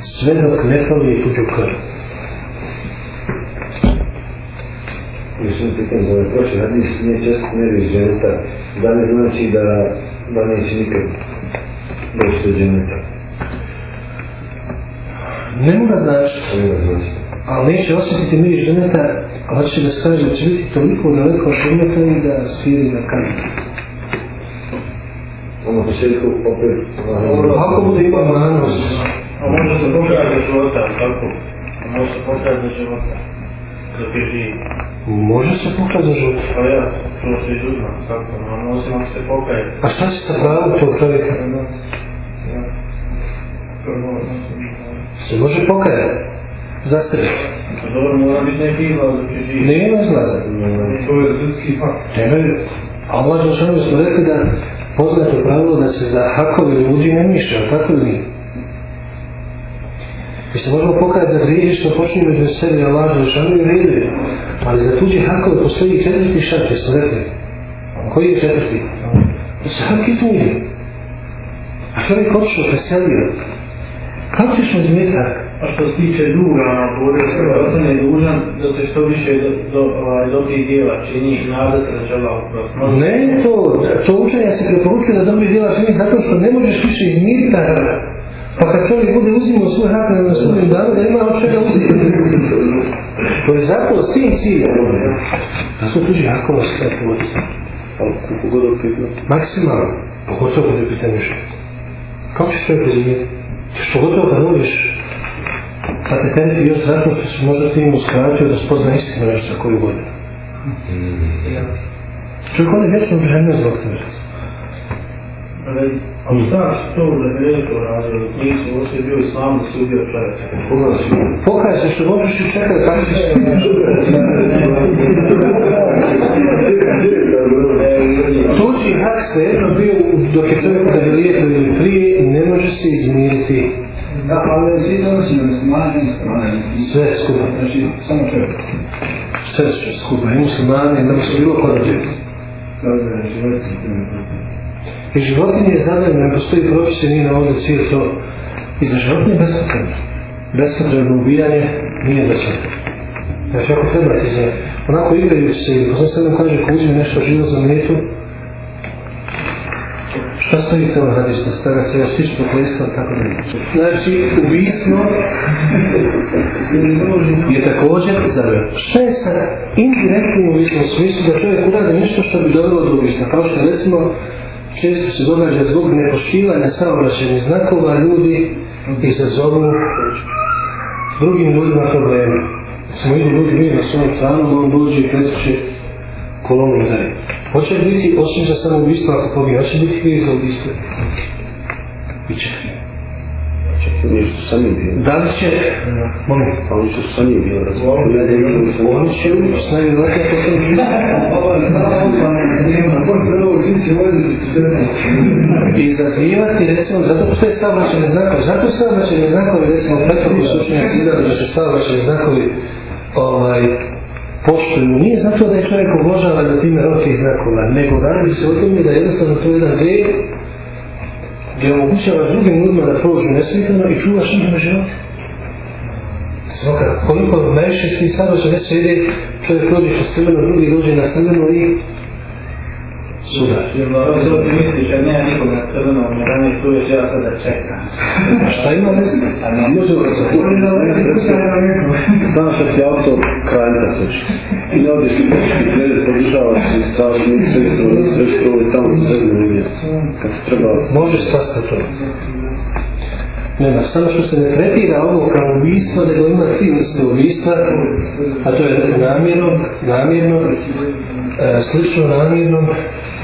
[SPEAKER 1] sve dok ne prolije tuđu krv.
[SPEAKER 5] Još jedno pitanje za ovaj prošli hadis, nije često nevi ženeta, da ne znači da, da neće nikad doći do ženeta.
[SPEAKER 1] Ne mora znači,
[SPEAKER 5] To nema znači.
[SPEAKER 1] Ali neće osjetiti miris ženeta, a hoće da skaže da će biti toliko daleko od ženeta i da sviri na kaznu.
[SPEAKER 5] Ono posljedku opet...
[SPEAKER 1] Ako bude ima manost,
[SPEAKER 9] A može se pokajati do života, tako? A može se pokajati do života. Dok je živ.
[SPEAKER 1] može se pokazati za život.
[SPEAKER 9] Pa ja, to se izuzma, tako? No, osim ako se pokaje.
[SPEAKER 1] A šta će sa pravom tog čovjeka? Se može pokajati za sebe.
[SPEAKER 9] Dobro, mora biti neki.
[SPEAKER 1] Nema izlaza.
[SPEAKER 7] To je ljudski.
[SPEAKER 1] Temelj. Allah što smo rekli da poznato pravilo da se za hakove ljudi ne miša, ali tako li nije? Mi se možemo pokazati za grijehe što počinju među sebi Allah što i reduje. Ali za tuđe hakove postoji četvrti šart, jesmo rekli. Koji je četvrti? Da se hak izmiri. A čovjek otišao, preselio. Kako ćeš mu izmiriti hak?
[SPEAKER 9] A što se tiče duga, na bude prvo ostane dužan da se što više do, do, ovaj, dobrih dijela čini i nada se da će Allah oprost.
[SPEAKER 1] Ne, to, to učenja se preporučuje da dobri djela čini zato što ne možeš više izmiriti taj hak. Pa kad čovjek bude uzimao svoj hak na sudnjem danu, da ima od čega uzeti. To je zato s tim ciljem. Tako tuđi hakova se kada se vodi. Maksimalno. Pogotovo kada je pitanje života. Kako ćeš čovjek izmiriti? Ćeš pogotovo kad voliš pa te tereti još zato što si možda ti im uskratio da spozna istinu nešto za koju godinu. Čovjek ode vječno u džahenne zbog toga.
[SPEAKER 9] A šta se to u Žahilijetu radio? Nisu uopće bio islam da se ubio čovjeka.
[SPEAKER 1] Pokaj se što možeš i čekaj kako ćeš Tuđi hak se jedno bio dok je čovjek u Žahilijetu ili prije ne može se izmiriti.
[SPEAKER 2] Da, ali svi donosi na muslimane i strane.
[SPEAKER 1] Sve skupa.
[SPEAKER 2] Znači, samo čovjek.
[SPEAKER 1] Sve će skupa. I muslimani, ne može bilo kod djece.
[SPEAKER 2] Da, da,
[SPEAKER 1] I životinje je zabavljeno, ne postoji propis, nije na ovdje cijel to. I za životinje je bespotrebno. Bespotrebno ubijanje nije bespotrebno. Znači ako trebate za onako igrajući se, jednom kaže ko uzme nešto živo za metu, Šta stoji u tome hadisu? Da se treba stići prokletstva tako da Znači, ubijstvo je također zabranjeno. Šta je sa indirektnim ubijstvom smislu da čovjek uradi nešto što bi dovelo do ubijstva? Kao što recimo često se događa zbog nepoštivanja saobraćajnih znakova ljudi izazovu drugim ljudima probleme. Smo idu ljudi bili na svojom stranu, on dođe i presjeće kolonu i dalje. Hoće li biti osim za samoubistvo ako pobije, hoće li biti kriv za ubistvo? Biće kriv.
[SPEAKER 5] Oni što sam je bio.
[SPEAKER 1] Da li će, molim,
[SPEAKER 5] Pa oni što sam je bio razgovor.
[SPEAKER 1] oni će ući s najvjerojatnije ako to živi.
[SPEAKER 7] Posle ovo svi će voditi 40.
[SPEAKER 1] izazivati, recimo, zato što je saobraćajni znakovi, zato saobraćajni znakovi, recimo, prethodni su učenjaci izdali da se saobraćajni znakovi ovaj, poštuju. Nije zato da je čovjek obožava da time roke znakova, nego radi se o tome da je jednostavno to jedan vej gdje omogućavaš drugim ljudima da prođu nesmetano i čuvaš njihove živote. Svoga, koliko najviše s tim saobraćaj ne ide, čovjek prođe kroz crveno, drugi dođe na crveno i
[SPEAKER 9] Jer to si misliš, jer nema nikog na crvenom, na 11 uveć ja sad da čekam.
[SPEAKER 1] Šta ima veze?
[SPEAKER 5] A ne može da se Znaš da ti auto kraj zatoči. I ne se i sve struje, sve struje, tamo sve ne Kad ti treba
[SPEAKER 1] Može spasti to. Nema, samo što se ne tretira ovo kao ubistvo, nego ima tri vrste ubistva, a to je namjerno, namjerno, e, slično namjernom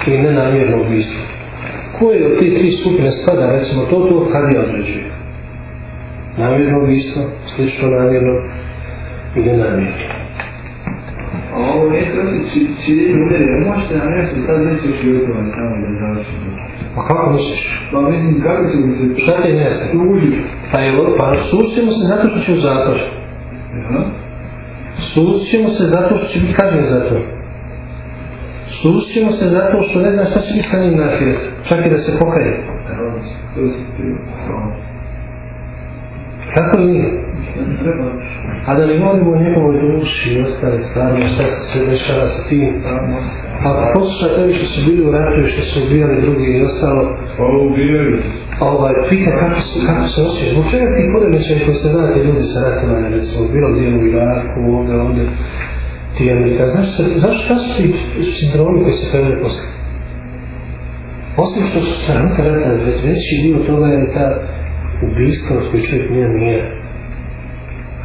[SPEAKER 1] i nenamjerno ubistvo. Koje od te tri skupine spada, recimo to, to kad je određuje? Namjerno ubistvo, slično namjerno i nenamjerno.
[SPEAKER 2] A ovo to se čini uvjeri, možete nam nešto sad reći još jutro samo da završimo.
[SPEAKER 1] Pa kako misliš?
[SPEAKER 2] Pa mislim, kako će mi se
[SPEAKER 1] Šta ti nejasno?
[SPEAKER 2] sudi?
[SPEAKER 1] Pa je, pa susćemo se zato što će u zatvor.
[SPEAKER 2] Ja?
[SPEAKER 1] Susćemo se zato što će biti kažnjen za to. Susćemo se zato što ne znam šta će biti sa njim na ahiret. Čak i da se pokaje.
[SPEAKER 2] Evo, to se ti...
[SPEAKER 1] Tako i nije. A da ne govorimo o njegovoj duši i ostale stvari, šta se sve dešava sa tim. Pa poslušaj tebi što su bili u ratu i što su ubijali drugi i ostalo,
[SPEAKER 8] Pa ubijaju.
[SPEAKER 1] ovaj, pita kako se, kako se osjećaš. Zbog čega ti poremećaj koji se vrati ljudi sa ratovanja, recimo, bilo gdje u Iraku, ovdje, ovdje, ti Amerika, zašto, zašto su ti sindromi koji se pojavljaju posle? Osim što su stranka rata, već veći dio toga je ta ubistva od koje čovjek nije nije.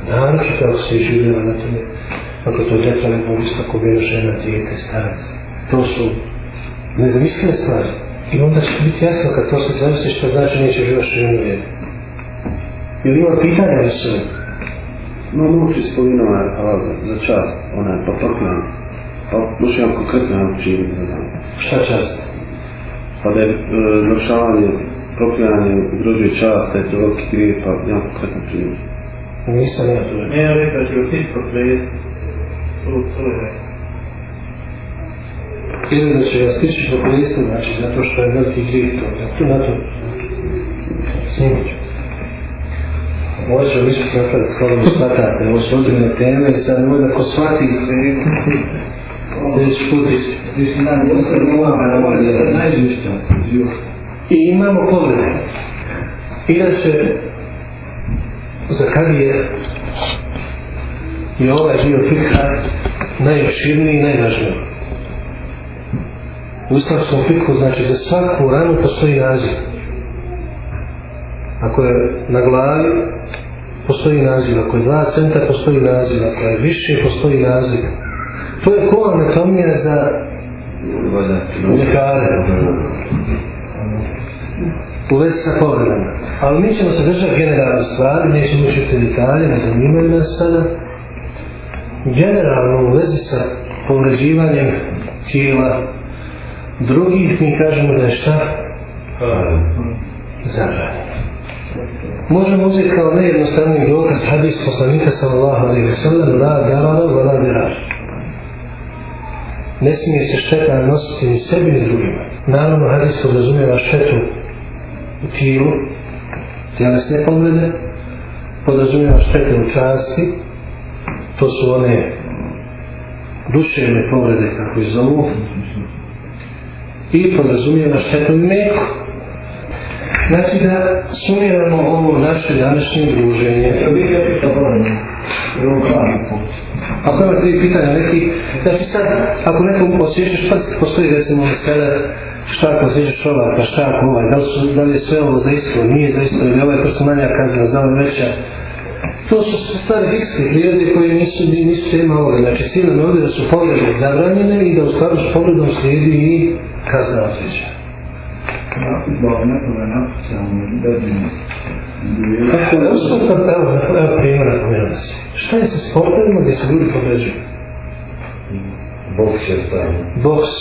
[SPEAKER 1] Naročito ako se živjela na tome, ako to je deklarno ubistva ako bilo žena, dijete, starac. To su nezamislive stvari. I onda će ti biti jasno kad to sve zamisliš što znači neće život ženu vjeru. Ili ima pitanja na sve?
[SPEAKER 5] No, nuči spominao je Allah za, za čast, ona je pa proklan. Pa može vam konkretno učiniti, ne znam.
[SPEAKER 1] Šta čast?
[SPEAKER 5] Pa da je e, narušavanje, proklinjanje ugrožuje čast, da je to veliki grijeh, pa jedan konkretan primjer.
[SPEAKER 1] Nisam ja to
[SPEAKER 9] Ne, ja rekao da će stići proklesti. To, to je rekao.
[SPEAKER 1] Ili da će znači zato što je veliki grijeh to. Ja tu na to snimit ću. Ovo ćemo ispit napraviti slobodno shvatate, ovo su ozbiljne teme i sad nemoj da ko shvati sljedeći put
[SPEAKER 2] sad nova, da se najžešća.
[SPEAKER 1] I imamo poglede. Inače, za kadije je ovaj dio fikha najopširniji i najvažniji. U islamskom fikhu znači za svaku ranu postoji naziv. Ako je na glavi, postoji naziv. Ako je dva centa, postoji naziv. Ako je više, postoji naziv. To je ko anatomija za ljekare u vezi sa povredama. Ali mi ćemo se držati generalne stvari, nećemo učiti detalje, ne zanimaju nas sada. Generalno u vezi sa povređivanjem tijela drugih mi kažemo da je šta? Možemo uzeti kao nejednostavni dokaz hadis poslanika sallallahu alaihi wa sallam la darara wa la dirar. Ne smije se šteta nanositi ni sebi ni drugima. Naravno hadis podrazumijeva štetu u tijelu, tjelesne poglede, podrazumijeva štete u časti, to su one duševne poglede, kako ih zovu, i podrazumijeva štetu u meku, Znači da sumiramo ovo naše današnje druženje. Ako imate vi pitanja neki, znači sad, ako nekom osjećaš, pa postoji recimo sada, šta ako osjećaš ova, pa šta ako ovaj, da li, su, da li je sve ovo za isto, nije za isto, ili ovaj prsto manja kazna, za ovaj veća. To su stvari fikske prirode koje nisu, nisu tema ovoga. Znači cilj nam je ovdje da su poglede zabranjene i da u skladu s pogledom slijedi i kazna
[SPEAKER 2] bedimo.
[SPEAKER 1] Kako je usput, evo, evo primjer napomenuo se. Šta je sa sportovima gdje se ljudi povređuju?
[SPEAKER 5] Boks je stavno.
[SPEAKER 1] Boks,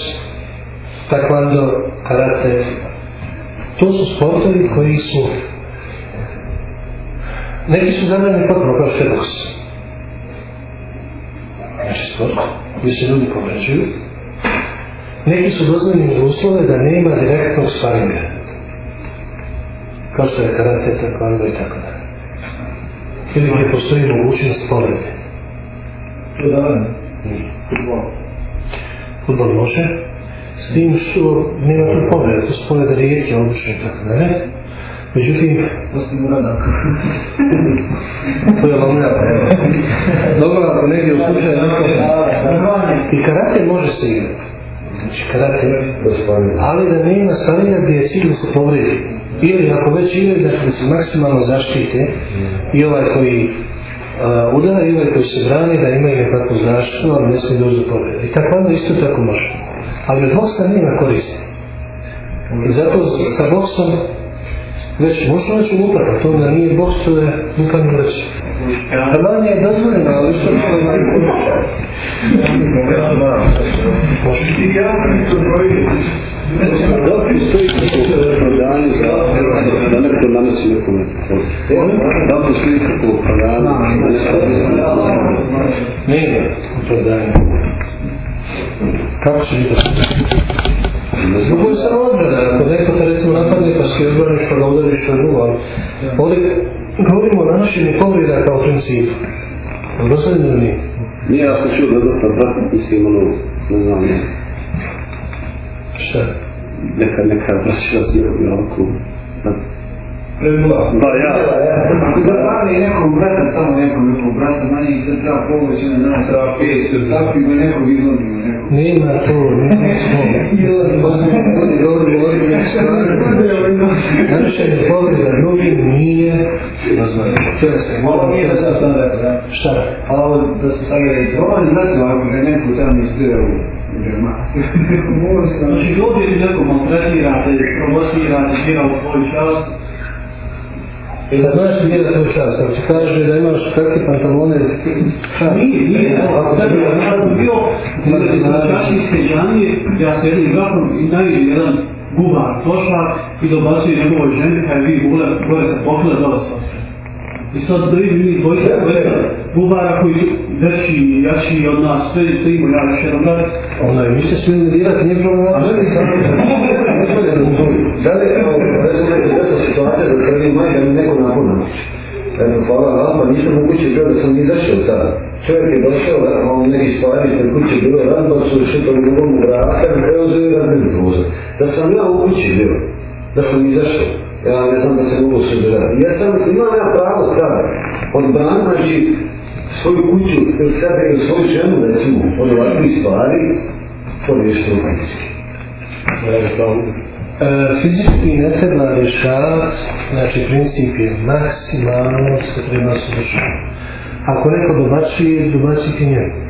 [SPEAKER 1] taekwondo, karate. To su sportovi koji su neki su zabranjeni potpuno kao što je boks. Znači sport gdje se ljudi povređuju. Neki su dozvoljeni uslove da nema direktnog sparinga. Kao što je karate, taekwondo i tako dalje. Ili gdje postoji mogućnost povrede.
[SPEAKER 6] To je dobro.
[SPEAKER 1] Nije. Futbol. Futbol može. S tim što nema tu povrede, to su povrede rijetke, obične i tako dalje. Međutim,
[SPEAKER 2] Osim urada.
[SPEAKER 1] to je lomlja. Dobro, ako negdje u slučaju. I karate može se igrati. Znači karate, ali da nema sparinga gdje je cilj da se povredi. Ili ako već igraju, znači da se maksimalno zaštite i ovaj koji uh, udara i ovaj koji se brani da imaju nekakvu zaštitu, ali ne smije doći do povrede. I tako onda isto tako može. Ali od boksa nema koristi. I zato sa boksom već možemo ulupati, to da nije boks, to je lupanje već. Hrvanje je dozvoljeno, ali što to je Može.
[SPEAKER 7] I ja to brojim.
[SPEAKER 10] Da postoji kako opravdanje za da neko nanosi nekome. Da postoji kako opravdanje da neko
[SPEAKER 1] Kako će? Drugo je samo odbrana, ako neko te recimo napadne pa si odbraniš pa ga udariš je drugo, ali ovdje govorimo o nanošenju povreda kao principu. Je dosledno ili nije?
[SPEAKER 10] Nije, ja sam čuo da dosta brat, mislim, ono, ne znam, ne,
[SPEAKER 1] Šta?
[SPEAKER 10] neka, neka braća razmišljaju ovako. Pa ja,
[SPEAKER 2] Da pravi nekog brata, tamo nekog nekog brata, manje se treba pomoći na nas.
[SPEAKER 8] Treba pet,
[SPEAKER 2] Zapi ga nekog izvodimo nekog.
[SPEAKER 1] Nema to, nema smo. Nanošenje povreda drugim nije dozvoljeno. Sve se
[SPEAKER 6] Ovo
[SPEAKER 1] mora
[SPEAKER 6] nije da sad sam rekao, da.
[SPEAKER 1] Šta?
[SPEAKER 6] A ovo da se.
[SPEAKER 2] Ovo je neko tamo u.
[SPEAKER 3] Znači, ti neko maltretirate, provocirate, svira u svoj čast,
[SPEAKER 1] I da znaš gdje da to čast, ako ti kaže da imaš kakve pantalone, čast.
[SPEAKER 3] Nije, nije, evo, tebi, ja sam bio na džanije, ja sedim vratom i najde jedan gubar, tošar i dobacuje njegovoj ženi, kaj vi gule, gore se dole se I sad da vidim mi dvojica, gubara koji veći i jači od nas, sve stojimo ja još jedan.
[SPEAKER 1] Onda vi niste smjeli dirati nije problem vas.
[SPEAKER 5] Da li, evo, recimo, situacija za 1. maj da mi neko nauči. Eto, hvala vama, nisam u kući bio da sam izašao tada. Čovjek je došao, a on neki stvari ispred kuće bilo razbal su šutom drugom vrata i preuzeo i razbili prozor. Da sam ja u kući bio, da sam izašao, ja ne znam da se mogu suzdržati. Ja sam, imam ja pravo tada, odbraniti, znači, svoju kuću, ili sebe, ili svoju ženu, recimo, od ovakvih stvari, to riješiti fizički.
[SPEAKER 1] E, fizički ne treba rješavati, znači princip je maksimalno se treba suzdržati. Ako neko dobacuje, dobaciti njemu.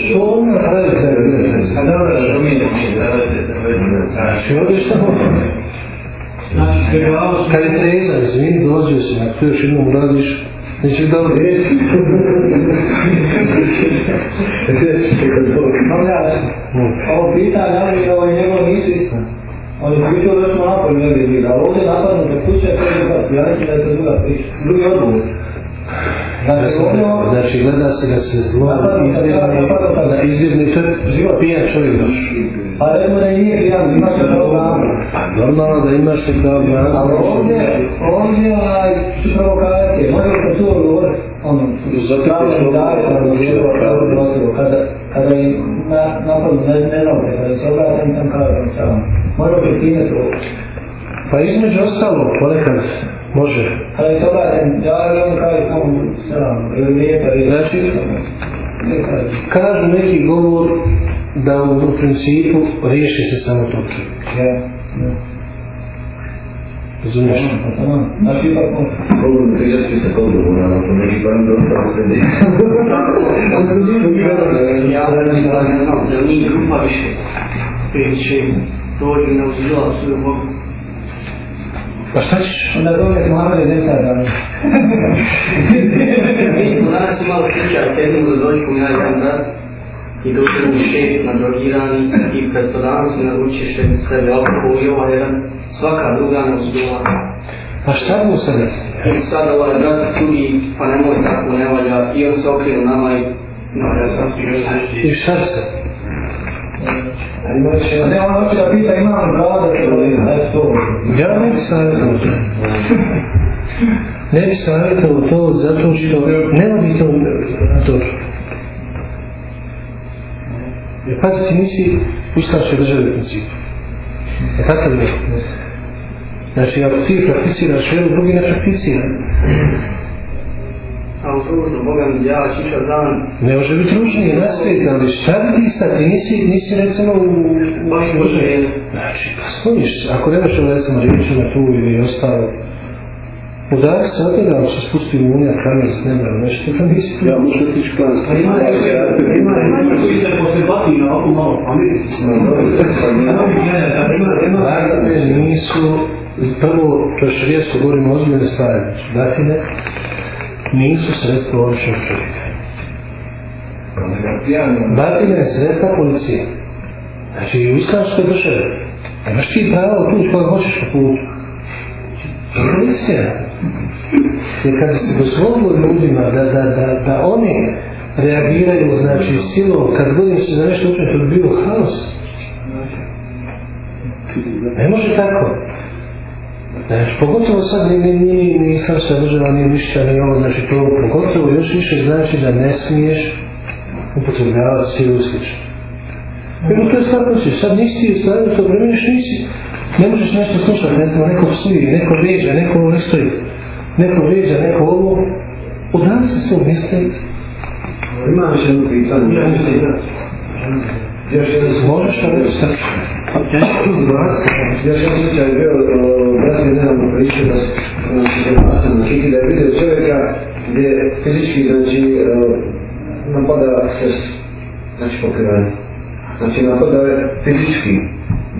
[SPEAKER 1] Što on napravi da je ne znam? Znači, odeš tamo.
[SPEAKER 3] Znači, pregledavaš
[SPEAKER 1] Kad je trezan, izvini, dolazio si, ako još jednom uradiš, neće da li reći.
[SPEAKER 6] Ali ja, ovo pitanje, ali ovo njegov nisu istina. On je pričao da smo napad napolju ne bi ali ovdje napadnuta kuća, to je druga, ja mislim da je to druga priča, drugi. Znači, ovdje ovo,
[SPEAKER 1] Znači, gleda se da se zlo izbjegne, da izbjegne, to je pijan čovjek došao.
[SPEAKER 6] pa recimo da nije pijan, ima se pravo branu.
[SPEAKER 1] Pa normalno da imaš se kao
[SPEAKER 6] Ali
[SPEAKER 1] brana.
[SPEAKER 6] ovdje, ovdje onaj, su provokacije, može se tu odgovoriti, ono,
[SPEAKER 10] Zato je prošlo-
[SPEAKER 6] daje, kada je osobu, kada, kada im na, napadnu, ne, ne znam se, kada se obrate, nisam kao sam. Može li s time to?
[SPEAKER 1] Pa između ostalo, ponekad može.
[SPEAKER 6] Kada se obrate, ja ne znam kao samo selam, ili lijepa riječ.
[SPEAKER 1] Znači,
[SPEAKER 6] riječ.
[SPEAKER 1] kažu neki govor da u, u principu riješi se samo to čovjek.
[SPEAKER 6] Ja, ja.
[SPEAKER 1] Razumiješ?
[SPEAKER 6] Tamam, znači ipak može.
[SPEAKER 5] Mogu mi pričati sa odgovora, ako neki barem da ostalo sredi.
[SPEAKER 3] Ja ne znam, da nije grupa više, pet, šest, dođu ne uzela svoju vodu.
[SPEAKER 1] Pa šta ćeš?
[SPEAKER 6] Onda dođe Mohamed iz Nesada.
[SPEAKER 3] Mi smo danas imali slučaj s jednim za dođkom, ja jedan brat, i došli mu šest nadrogirani i pretpodavan se naručiše sebe alkohol i ovaj jedan, svaka druga ne uzela.
[SPEAKER 1] Pa šta mu se ne?
[SPEAKER 3] I sad ovaj brat čudi, pa nemoj tako, ne valja, i on se okrenu nama i no, ja sam si još
[SPEAKER 1] I šta se?
[SPEAKER 6] A ne, on hoće da pita ima li pravo da se boli, da to.
[SPEAKER 1] Ja ne bi savjetovao to. Ne bi savjetovao to zato što ne vodi to dobro. Jer pazi, ti nisi u islamskoj državi u principu. Je tako li? Znači, ako ti prakticiraš vjeru, drugi ne prakticira.
[SPEAKER 3] A u Boga mi ja čitav dan,
[SPEAKER 1] Ne može biti ružnije, nastaviti, ali šta bi ti sad, ti nisi, nisi recimo u...
[SPEAKER 3] baš može je,
[SPEAKER 1] Znači, pa spojiš se, ako nemaš recimo riječima tu ili ostalo, udari se od toga, ako se spusti u unija kamen s neba nešto, to nisi
[SPEAKER 10] Ja možda otići plan.
[SPEAKER 3] Pa ima ima ima koji se posle batina ovako malo pametni.
[SPEAKER 1] Batine nisu, prvo, to je šarijesko govorimo ozbiljne stvari, znači, batine nisu sredstvo običnog čovjeka. Batine je sredstva policije. Znači, i u islamskoj. Nemaš ti pravo tući koga hoćeš po putu. Policija. Jer kada se dozvolilo ljudima da, da, da, da oni reagiraju, znači silom, kad god im se za nešto učiniti, to bi haos. Ne može tako. Znači, pogotovo sad ni, ni, ni, islamska država, ni ništa, ni ovo, znači to pogotovo još više znači da ne smiješ upotrebljavati silu slično. Jer to je stvar noći, sad nisi ti stavio to vremeniš, nisi, ne možeš nešto slušati, ne znam, neko psuje, neko vrijeđa, neko ovo stoji, neko vrijeđa, neko ovo, odavde se svog misliti.
[SPEAKER 5] Imam još jedno pitanje. Još jedan
[SPEAKER 1] Možeš šta reći sad?
[SPEAKER 5] Još jedan slučaj je bio, brat je nedavno pričao da se nasam na Kiki, da je vidio čovjeka gdje fizički, znači, napada znači, pokiranje. Znači, napada je fizički.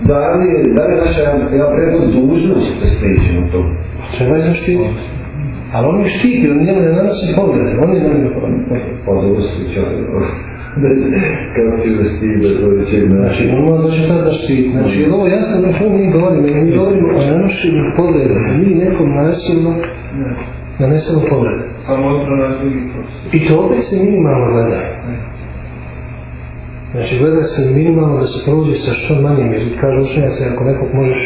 [SPEAKER 5] Da li, da li naša, ja preko dužnost da spriječimo to?
[SPEAKER 1] Treba je zaštititi. Ali on je štiti, on njemu ne nanosi poglede, on je nanio poglede.
[SPEAKER 5] Pa dobro slučaj. Kako ti da stida, to je čeg
[SPEAKER 1] Znači, normalno da će ta zaštiti. Znači, ovo jasno na čemu mi govorimo, mi govorimo o nanošenju pogleda, da mi nekom nasilno nanesemo poglede.
[SPEAKER 8] Samo odbrana je drugi.
[SPEAKER 1] I to opet se minimalno gleda. Znači, gleda se minimalno da se prođe sa što manjim, jer kažu učenjaci, ako nekog možeš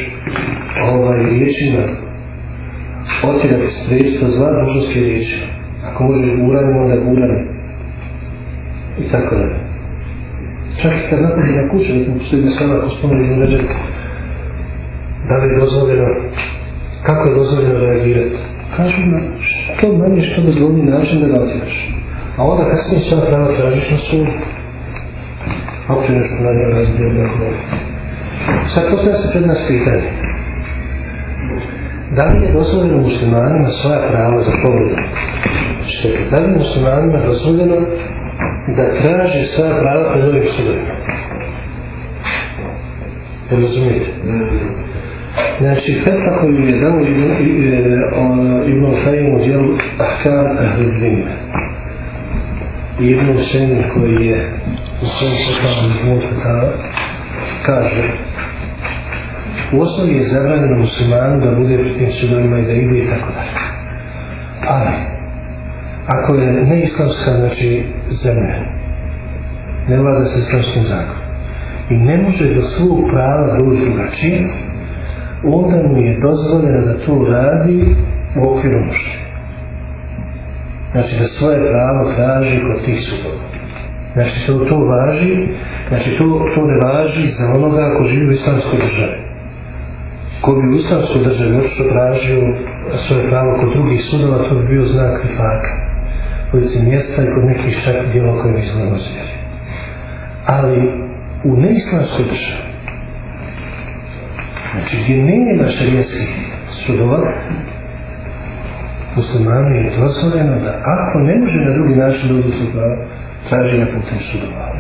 [SPEAKER 1] ovaj, riječima otjerati spriječiti to zla, dužnost je riječi. Ako možeš guranjem, onda guranjem. I tako da. Čak i kad napadi na da smo posljednji sada ako spomenuo ređati, da li je dozvoljeno, kako je dozvoljeno reagirati? Kažu na što manje, što bezbolniji način da ga otjeraš. A onda kad se sva prava tražiš na sudu, a opet nešto na njoj razbije i tako dalje. Sad postavlja se pred nas pitanje. Da li je dozvoljeno muslimanima svoja prava za povredu? Štete, da li je muslimanima dozvoljeno da traži svoja prava pred ovim sudovima? Razumijete? Znači, fetva koju je dao Ibn, Ibn Kajim u dijelu Ahkam Ahli Zimne. I Ibn Senin koji je u svojom fetvama iz kaže U osnovi je zabranjeno muslimanu da bude pri tim sudovima i da ide i tako dalje. Ali, ako je neislamska, znači, zemlja, ne vlada se islamskim zakonom i ne može do svog prava doći drugačije, onda mu je dozvoljeno da to radi u okviru muške. Znači da svoje pravo traži kod tih sudova. Znači to, to važi, znači to, to ne važi za onoga ako živi u islamskoj državi. Ko bi u islamskoj državi otišao tražio svoje pravo kod drugih sudova, to bi bio znak nifaka. Kod mjesta i kod nekih čak dijela koje bi izgledano zvijeri. Ali u neislamskoj državi, znači gdje nema šarijetskih sudova, muslimanu je dozvoljeno da ako ne može na drugi način do svog prava, traži na putem sudova.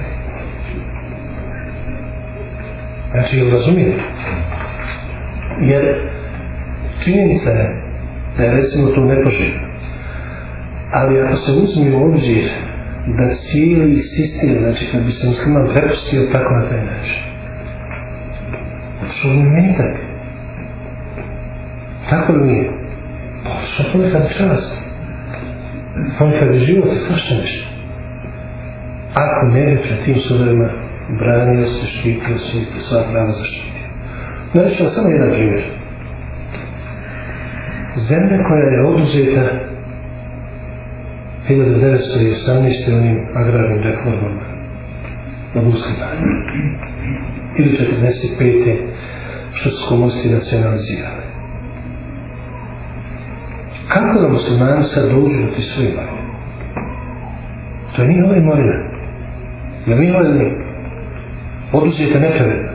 [SPEAKER 1] Znači, razumijete? Jer činjenica je da je recimo to nepoželjno. Ali ako se uzme u obzir da cijeli sistem, znači kad bi se musliman prepustio tako na taj način, što on meni tak? Tako li nije? Pa što ponekad čast? Ponekad je život i svašta nešto. Ako ne bi pred tim sudovima branio se, štitio se i sva prava zaštitio. Znači, samo jedan primjer. Zemlja koja je oduzeta 1918. onim agrarnim reformama od muslimana. Ili 45. što su komunisti nacionalizirali. Kako da muslimani sad dođu do ti svoje imovine? To je njihova imovina. Jel njihova ili nije? Oduzijete nepravedno.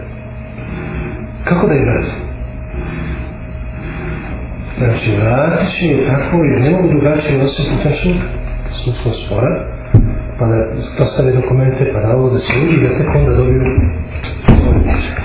[SPEAKER 1] Kako da je vrati? Znači, vratit će je tako jer ne mogu drugačije osim putem suda, sudskog spora, pa da dokumente, pa da ovo da se vidi, da tek onda dobiju svoje